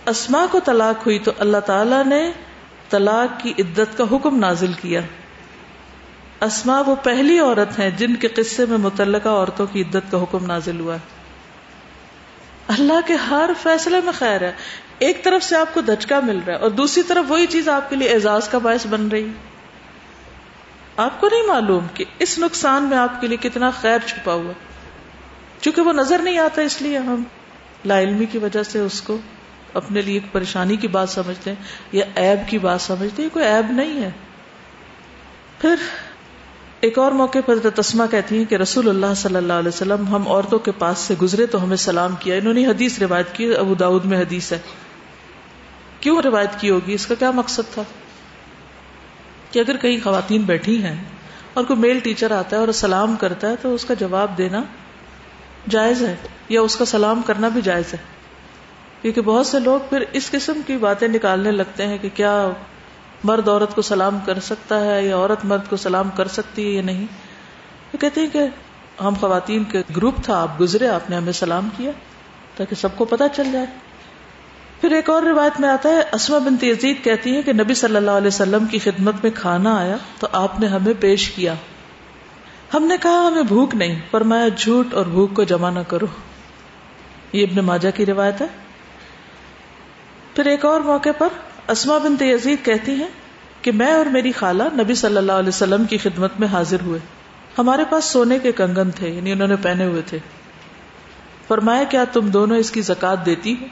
اسما کو طلاق ہوئی تو اللہ تعالی نے طلاق کی عدت کا حکم نازل کیا۔ اسما وہ پہلی عورت ہیں جن کے قصے میں متعلقہ عورتوں کی عدت کا حکم نازل ہوا ہے۔ اللہ کے ہر فیصلے میں خیر ہے۔ ایک طرف سے آپ کو دھچکا مل رہا ہے اور دوسری طرف وہی چیز آپ کے لیے اعزاز کا باعث بن رہی۔ آپ کو نہیں معلوم کہ اس نقصان میں آپ کے لیے کتنا خیر چھپا ہوا چونکہ وہ نظر نہیں آتا اس لیے ہم لا علمی کی وجہ سے اس کو اپنے لیے ایک پریشانی کی بات سمجھتے ہیں یا ایب کی بات سمجھتے ہیں کوئی ایب نہیں ہے۔ پھر ایک اور موقع پر تسما کہتی ہیں کہ رسول اللہ صلی اللہ علیہ وسلم ہم عورتوں کے پاس سے گزرے تو ہمیں سلام کیا۔ انہوں نے حدیث روایت کی، ابو داود میں حدیث ہے۔ کیوں روایت کی ہوگی؟ اس کا کیا مقصد تھا؟ کہ اگر کئی خواتین بیٹھی ہیں اور کوئی میل ٹیچر آتا ہے اور سلام کرتا ہے تو اس کا جواب دینا جائز ہے یا اس کا سلام کرنا بھی جائز ہے۔ کیونکہ بہت سے لوگ پھر اس قسم کی باتیں نکالنے لگتے ہیں کہ کیا مرد عورت کو سلام کر سکتا ہے یا عورت مرد کو سلام کر سکتی ہے یا نہیں۔ وہ کہتے ہیں کہ ہم خواتین کے گروپ تھا، آپ گزرے، آپ نے ہمیں سلام کیا تاکہ سب کو پتا چل جائے۔ پھر ایک اور روایت میں آتا ہے اسما بن تیزید کہتی ہے کہ نبی صلی اللہ علیہ وسلم کی خدمت میں کھانا آیا تو آپ نے ہمیں پیش کیا۔ ہم نے کہا، ہمیں بھوک نہیں پر میں جھوٹ اور بھوک کو جمع نہ کرو۔ یہ ابن ماجہ کی روایت ہے۔ پھر ایک اور موقع پر اسما بن یزید کہتی ہیں کہ میں اور میری خالہ نبی صلی اللہ علیہ وسلم کی خدمت میں حاضر ہوئے۔ ہمارے پاس سونے کے کنگن تھے یعنی انہوں نے پہنے ہوئے تھے۔ فرمایا، کیا تم دونوں اس کی زکات دیتی ہو؟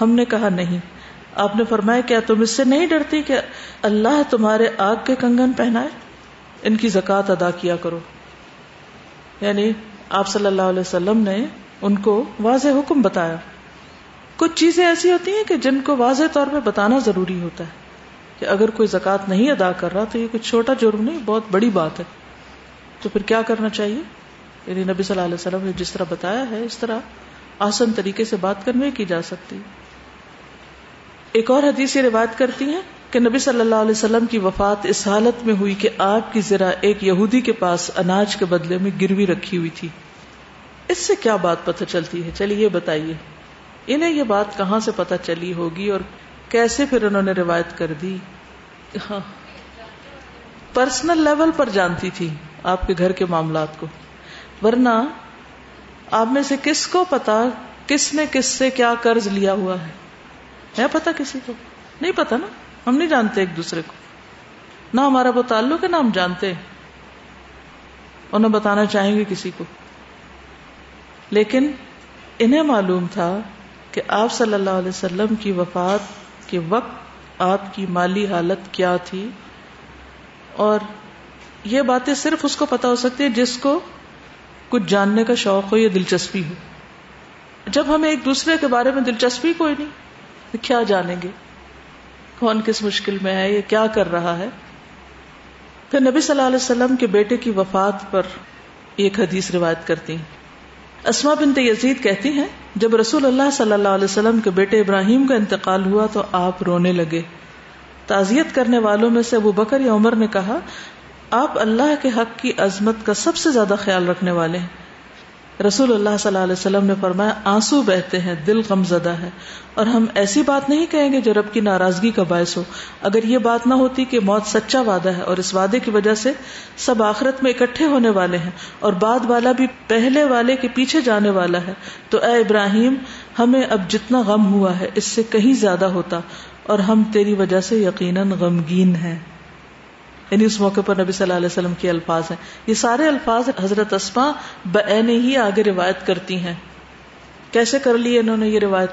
ہم نے کہا نہیں۔ آپ نے فرمایا کیا تم اس سے نہیں ڈرتی کہ اللہ تمہارے آگ کے کنگن پہنائے؟ ان کی زکات ادا کیا کرو۔ یعنی آپ صلی اللہ علیہ وسلم نے ان کو واضح حکم بتایا۔ کچھ چیزیں ایسی ہوتی ہیں کہ جن کو واضح طور پہ بتانا ضروری ہوتا ہے۔ کہ اگر کوئی زکوٰۃ نہیں ادا کر رہا تو یہ کچھ چھوٹا جرم نہیں، بہت بڑی بات ہے۔ تو پھر کیا کرنا چاہیے؟ یعنی نبی صلی اللہ علیہ وسلم نے جس طرح بتایا ہے، اس طرح آسن طریقے سے بات کرنے کی جا سکتی۔ ایک اور حدیث یہ روایت کرتی ہیں کہ نبی صلی اللہ علیہ وسلم کی وفات اس حالت میں ہوئی کہ آپ کی ذرا ایک یہودی کے پاس اناج کے بدلے میں گروی رکھی ہوئی تھی۔ اس سے کیا بات پتہ چلتی ہے؟ چلیے یہ بتائیے۔ انہیں یہ بات کہاں سے پتہ چلی ہوگی اور کیسے پھر انہوں نے روایت کر دی؟ ہاں۔ پرسنل لیول پر جانتی تھی آپ کے گھر کے معاملات کو۔ ورنہ آپ میں سے کس کو پتا کس نے کس سے کیا قرض لیا ہوا ہے؟ ہے پتا کسی کو؟ نہیں پتا نا۔ ہم نہیں جانتے ایک دوسرے کو۔ نہ ہمارا وہ تعلق ہے، نہ ہم جانتے۔ اور نہ بتانا چاہیں گے کسی کو۔ لیکن انہیں معلوم تھا کہ آپ صلی اللہ علیہ وسلم کی وفات کے وقت آپ کی مالی حالت کیا تھی۔ اور یہ باتیں صرف اس کو پتا ہو سکتی ہے جس کو کچھ جاننے کا شوق ہو یا دلچسپی ہو۔ جب ہمیں ایک دوسرے کے بارے میں دلچسپی کوئی نہیں۔ تو کیا جانیں گے؟ کون کس مشکل میں ہے؟ یہ کیا کر رہا ہے؟ پھر نبی صلی اللہ علیہ وسلم کے بیٹے کی وفات پر ایک حدیث روایت کرتی ہیں۔ اسما بنت یزید کہتی ہیں، جب رسول اللہ صلی اللہ علیہ وسلم کے بیٹے ابراہیم کا انتقال ہوا تو آپ رونے لگے۔ تعزیت کرنے والوں میں سے ابو بکر یا عمر نے کہا، آپ اللہ کے حق کی عظمت کا سب سے زیادہ خیال رکھنے والے ہیں۔ رسول اللہ صلی اللہ علیہ وسلم نے فرمایا، آنسو بہتے ہیں، دل غم زدہ ہے۔ اور ہم ایسی بات نہیں کہیں گے جو رب کی ناراضگی کا باعث ہو۔ اگر یہ بات نہ ہوتی کہ موت سچا وعدہ ہے اور اس وعدے کی وجہ سے سب آخرت میں اکٹھے ہونے والے ہیں اور بعد والا بھی پہلے والے کے پیچھے جانے والا ہے، تو اے ابراہیم، ہمیں اب جتنا غم ہوا ہے، اس سے کہیں زیادہ ہوتا۔ اور ہم تیری وجہ سے یقیناً غمگین ہیں۔ یعنی اس موقع پر نبی صلی اللہ علیہ وسلم کے الفاظ ہیں۔ یہ سارے الفاظ حضرت اسما بین ہی آگے روایت کرتی ہیں۔ کیسے کر لی انہوں نے یہ روایت؟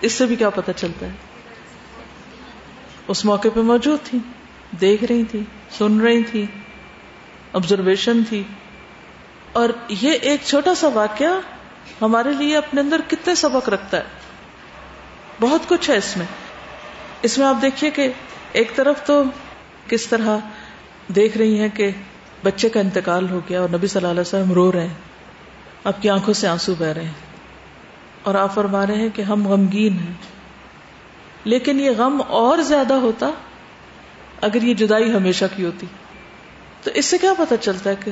اس سے بھی کیا پتا چلتا ہے؟ اس موقع پہ موجود تھی، دیکھ رہی تھی، سن رہی تھی آبزرویشن تھی۔ اور یہ ایک چھوٹا سا واقعہ ہمارے لیے اپنے اندر کتنے سبق رکھتا ہے۔ بہت کچھ ہے اس میں۔ اس میں آپ دیکھیے کہ ایک طرف تو کس طرح دیکھ رہی ہیں کہ بچے کا انتقال ہو گیا اور نبی صلی اللہ علیہ وسلم رو رہے ہیں آپ کی آنکھوں سے آنسو بہ رہے ہیں۔ اور آپ فرما رہے ہیں کہ ہم غمگین ہیں۔ لیکن یہ غم اور زیادہ ہوتا اگر یہ جدائی ہمیشہ کی ہوتی۔ تو اس سے کیا پتا چلتا ہے کہ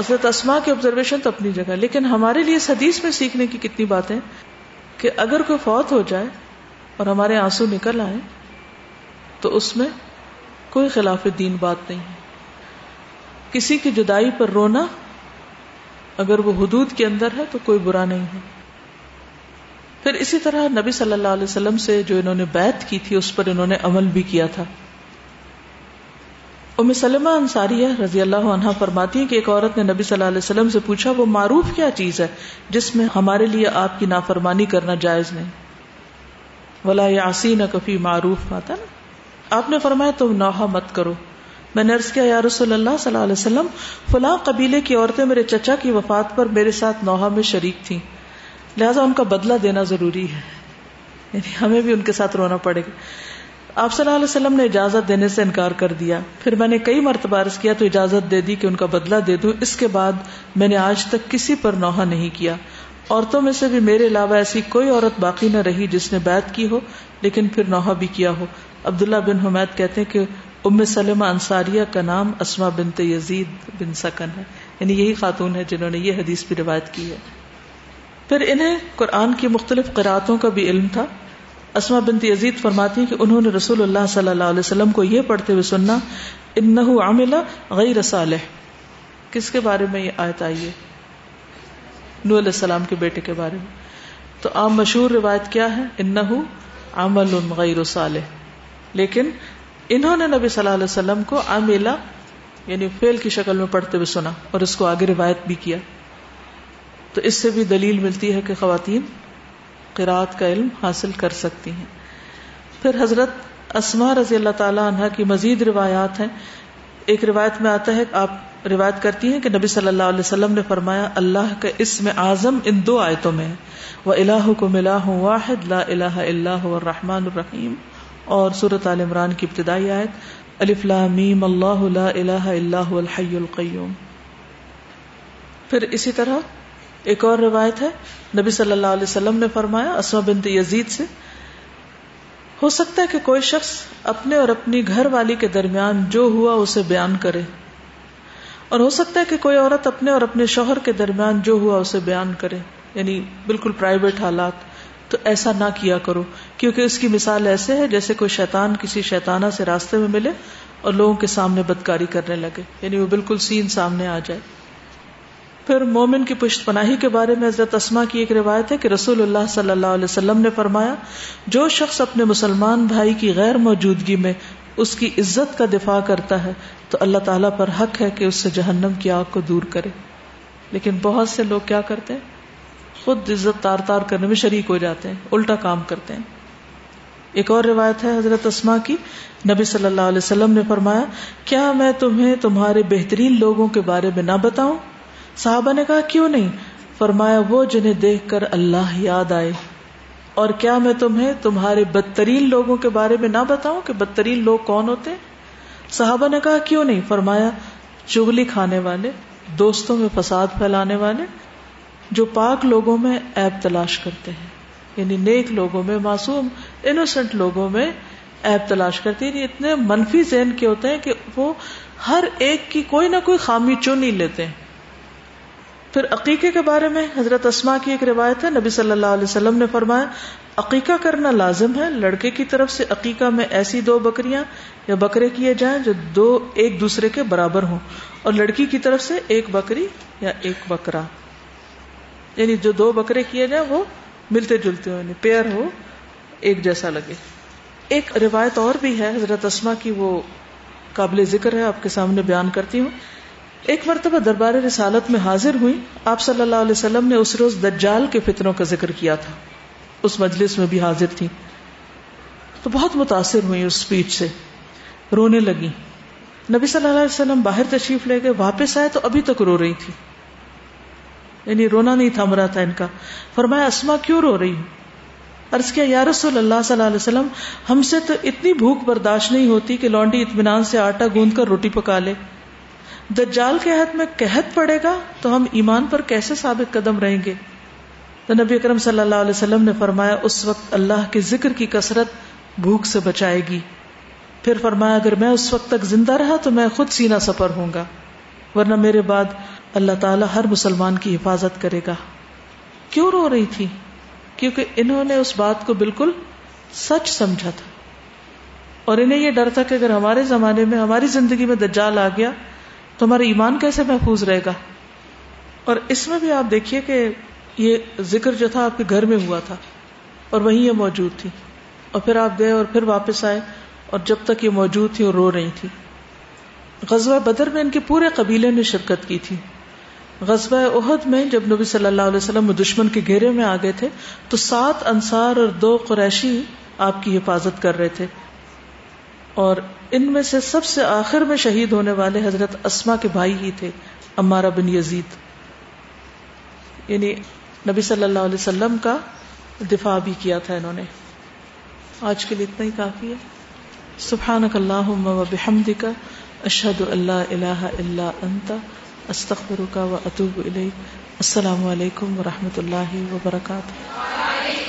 حضرت اسما کی آبزرویشن تو اپنی جگہ لیکن ہمارے لیے اس حدیث میں سیکھنے کی کتنی باتیں کہ اگر کوئی فوت ہو جائے اور ہمارے آنسو نکل آئے تو اس میں کوئی خلاف دین بات نہیں ہے۔ کسی کی جدائی پر رونا اگر وہ حدود کے اندر ہے تو کوئی برا نہیں ہے۔ پھر اسی طرح نبی صلی اللہ علیہ وسلم سے جو انہوں نے بیت کی تھی اس پر انہوں نے عمل بھی کیا تھا۔ ام سلمہ انصاریہ رضی اللہ عنہ فرماتی ہے کہ ایک عورت نے نبی صلی اللہ علیہ وسلم سے پوچھا، وہ معروف کیا چیز ہے جس میں ہمارے لیے آپ کی نافرمانی کرنا جائز نہیں؟ ولا یاسی نہ کفی معروف، آتا نا؟ آپ نے فرمایا تم نوحہ مت کرو۔ میں نے کیا، یا رسول اللہ صلی اللہ علیہ وسلم، فلاں قبیلے کی عورتیں میرے چچا کی وفات پر میرے ساتھ نوحہ میں شریک تھیں۔ لہٰذا ان کا بدلہ دینا ضروری ہے۔ یعنی ہمیں بھی ان کے ساتھ رونا پڑے گا۔ آپ صلی اللہ علیہ وسلم نے اجازت دینے سے انکار کر دیا۔ پھر میں نے کئی مرتبہ عرض کیا، تو اجازت دے دی کہ ان کا بدلہ دے دوں۔ اس کے بعد میں نے آج تک کسی پر نوحہ نہیں کیا۔ عورتوں میں سے بھی میرے علاوہ ایسی کوئی عورت باقی نہ رہی جس نے بیت کی ہو۔ لیکن پھر نوحہ بھی کیا ہو۔ عبداللہ بن حمید کہتے ہیں کہ ام سلمہ انصاریہ کا نام اسما بنت یزید بن سکن ہے۔ یعنی یہی خاتون ہے جنہوں نے یہ حدیث بھی روایت کی ہے۔ پھر انہیں قرآن کی مختلف قرآتوں کا بھی علم تھا۔ اسما بنت یزید فرماتی ہیں کہ انہوں نے رسول اللہ صلی اللہ علیہ وسلم کو یہ پڑھتے ہوئے سننا انہ عاملہ غیر صالح۔ کس کے بارے میں یہ آیت آئی ہے؟ نو علیہ السلام کے بیٹے کے بارے میں۔ تو عام مشہور روایت کیا ہے؟ انہ عمل غیر صالح۔ لیکن انہوں نے نبی صلی اللہ علیہ وسلم کو عاملہ یعنی فیل کی شکل میں پڑھتے ہوئے سنا اور اس کو آگے روایت بھی کیا۔ تو اس سے بھی دلیل ملتی ہے کہ خواتین قرآت کا علم حاصل کر سکتی ہیں۔ پھر حضرت اسما رضی اللہ تعالی عنہ کی مزید روایات ہیں۔ ایک روایت میں آتا ہے، آپ روایت کرتی ہیں کہ نبی صلی اللہ علیہ وسلم نے فرمایا، اللہ کا اس میں اعظم ان دو آیتوں میں ہے۔ وہ اللہ کو ملا ہوں واحد لا الہ اللہ الرحمن الرحیم اور صورت عال عمران کی ابتدائی آیت الف میم اللہ لا الہ اللہ الحی القیوم پھر اسی طرح ایک اور روایت ہے نبی صلی اللہ علیہ وسلم نے فرمایا اسما بنت یزید سے ہو سکتا ہے کہ کوئی شخص اپنے اور اپنی گھر والی کے درمیان جو ہوا اسے بیان کرے اور ہو سکتا ہے کہ کوئی عورت اپنے اور اپنے شوہر کے درمیان جو ہوا اسے بیان کرے یعنی بالکل پرائیویٹ حالات، تو ایسا نہ کیا کرو۔ کیونکہ اس کی مثال ایسے ہے جیسے کوئی شیطان کسی شیطانہ سے راستے میں ملے اور لوگوں کے سامنے بدکاری کرنے لگے یعنی وہ بالکل سین سامنے آ جائے۔ پھر مومن کی پشت پناہی کے بارے میں حضرت اسما کی ایک روایت ہے کہ رسول اللہ صلی اللہ علیہ وسلم نے فرمایا، جو شخص اپنے مسلمان بھائی کی غیر موجودگی میں اس کی عزت کا دفاع کرتا ہے، تو اللہ تعالیٰ پر حق ہے کہ اس سے جہنم کی آگ کو دور کرے۔ لیکن بہت سے لوگ کیا کرتے ہیں؟ خود عزت تار تار کرنے میں شریک ہو جاتے ہیں، الٹا کام کرتے ہیں۔ ایک اور روایت ہے حضرت اسما کی۔ نبی صلی اللہ علیہ وسلم نے فرمایا، کیا میں تمہیں تمہارے بہترین لوگوں کے بارے میں نہ بتاؤں؟ صحابہ نے کہا، کیوں نہیں؟ فرمایا، وہ جنہیں دیکھ کر اللہ یاد آئے۔ اور کیا میں تمہیں تمہارے بدترین لوگوں کے بارے میں نہ بتاؤں کہ بدترین لوگ کون ہوتے صحابہ نے کہا، کیوں نہیں؟ فرمایا چگلی کھانے والے، دوستوں میں فساد پھیلانے والے جو پاک لوگوں میں ایب تلاش کرتے ہیں یعنی نیک لوگوں میں، معصوم انوسینٹ لوگوں میں ایب تلاش کرتے ہیں۔ یعنی اتنے منفی ذہن کے ہوتے ہیں کہ وہ ہر ایک کی کوئی نہ کوئی خامی چن ہی لیتے ہیں۔ پھر عقیقے کے بارے میں حضرت اسما کی ایک روایت ہے، نبی صلی اللہ علیہ وسلم نے فرمایا، عقیقہ کرنا لازم ہے، لڑکے کی طرف سے عقیقہ میں ایسی دو بکریاں یا بکرے کیے جائیں جو دو ایک دوسرے کے برابر ہوں، اور لڑکی کی طرف سے ایک بکری یا ایک بکرا۔ یعنی جو دو بکرے کیے جائیں وہ ملتے جلتے ہو یعنی پیئر ہو، ایک جیسا لگے۔ ایک روایت اور بھی ہے، حضرت اسما کی وہ قابل ذکر ہے، آپ کے سامنے بیان کرتی ہوں۔ ایک مرتبہ دربار رسالت میں حاضر ہوئی، آپ صلی اللہ علیہ وسلم نے اس روز دجال کے فطروں کا ذکر کیا تھا۔ اس مجلس میں بھی حاضر تھی تو بہت متاثر ہوئی اس اسپیچ سے۔ رونے لگی نبی صلی اللہ علیہ وسلم باہر تشریف لے گئے، واپس آئے تو ابھی تک رو رہی تھی یعنی رونا نہیں تھم رہا تھا ان کا۔ فرمایا اسما کیوں رو رہی ہوں عرض کیا، یا رسول اللہ صلی اللہ علیہ وسلم، ہم سے تو اتنی بھوک برداشت نہیں ہوتی کہ لانڈی اطمینان سے آٹا گوند کر روٹی پکا لے۔ دجال کے حد میں قحط پڑے گا تو ہم ایمان پر کیسے ثابت قدم رہیں گے؟ تو نبی اکرم صلی اللہ علیہ وسلم نے فرمایا، اس وقت اللہ کے ذکر کی کثرت بھوک سے بچائے گی۔ پھر فرمایا، اگر میں اس وقت تک زندہ رہا تو میں خود سینا سفر ہوں گا، ورنہ میرے بعد اللہ تعالیٰ ہر مسلمان کی حفاظت کرے گا۔ کیوں رو رہی تھی؟ کیونکہ انہوں نے اس بات کو بالکل سچ سمجھا تھا۔ اور انہیں یہ ڈر تھا کہ اگر ہمارے زمانے میں ہماری زندگی میں دجال آ گیا تو ہمارا ایمان کیسے محفوظ رہے گا؟ اور اس میں بھی آپ دیکھیے کہ یہ ذکر جو تھا آپ کے گھر میں ہوا تھا اور وہیں یہ موجود تھی۔ اور پھر آپ گئے اور پھر واپس آئے اور جب تک یہ موجود تھی اور رو رہی تھی۔ غزوہ بدر میں ان کے پورے قبیلے نے شرکت کی تھی۔ غزوہ عہد میں جب نبی صلی اللہ علیہ وسلم دشمن کے گھیرے میں آ گئے تھے، تو سات انصار اور دو قریشی آپ کی حفاظت کر رہے تھے۔ اور ان میں سے سب سے آخر میں شہید ہونے والے حضرت اسما کے بھائی ہی تھے امارا بن یزید۔ یعنی نبی صلی اللہ علیہ وسلم کا دفاع بھی کیا تھا انہوں نے۔ آج کے لیے اتنا ہی کافی ہے۔ سبحان اللہ بحمدک، اشہد اللہ الہ الا انت استغفرک و اطوب الیک. السلام علیکم و رحمۃ اللہ وبرکاتہ.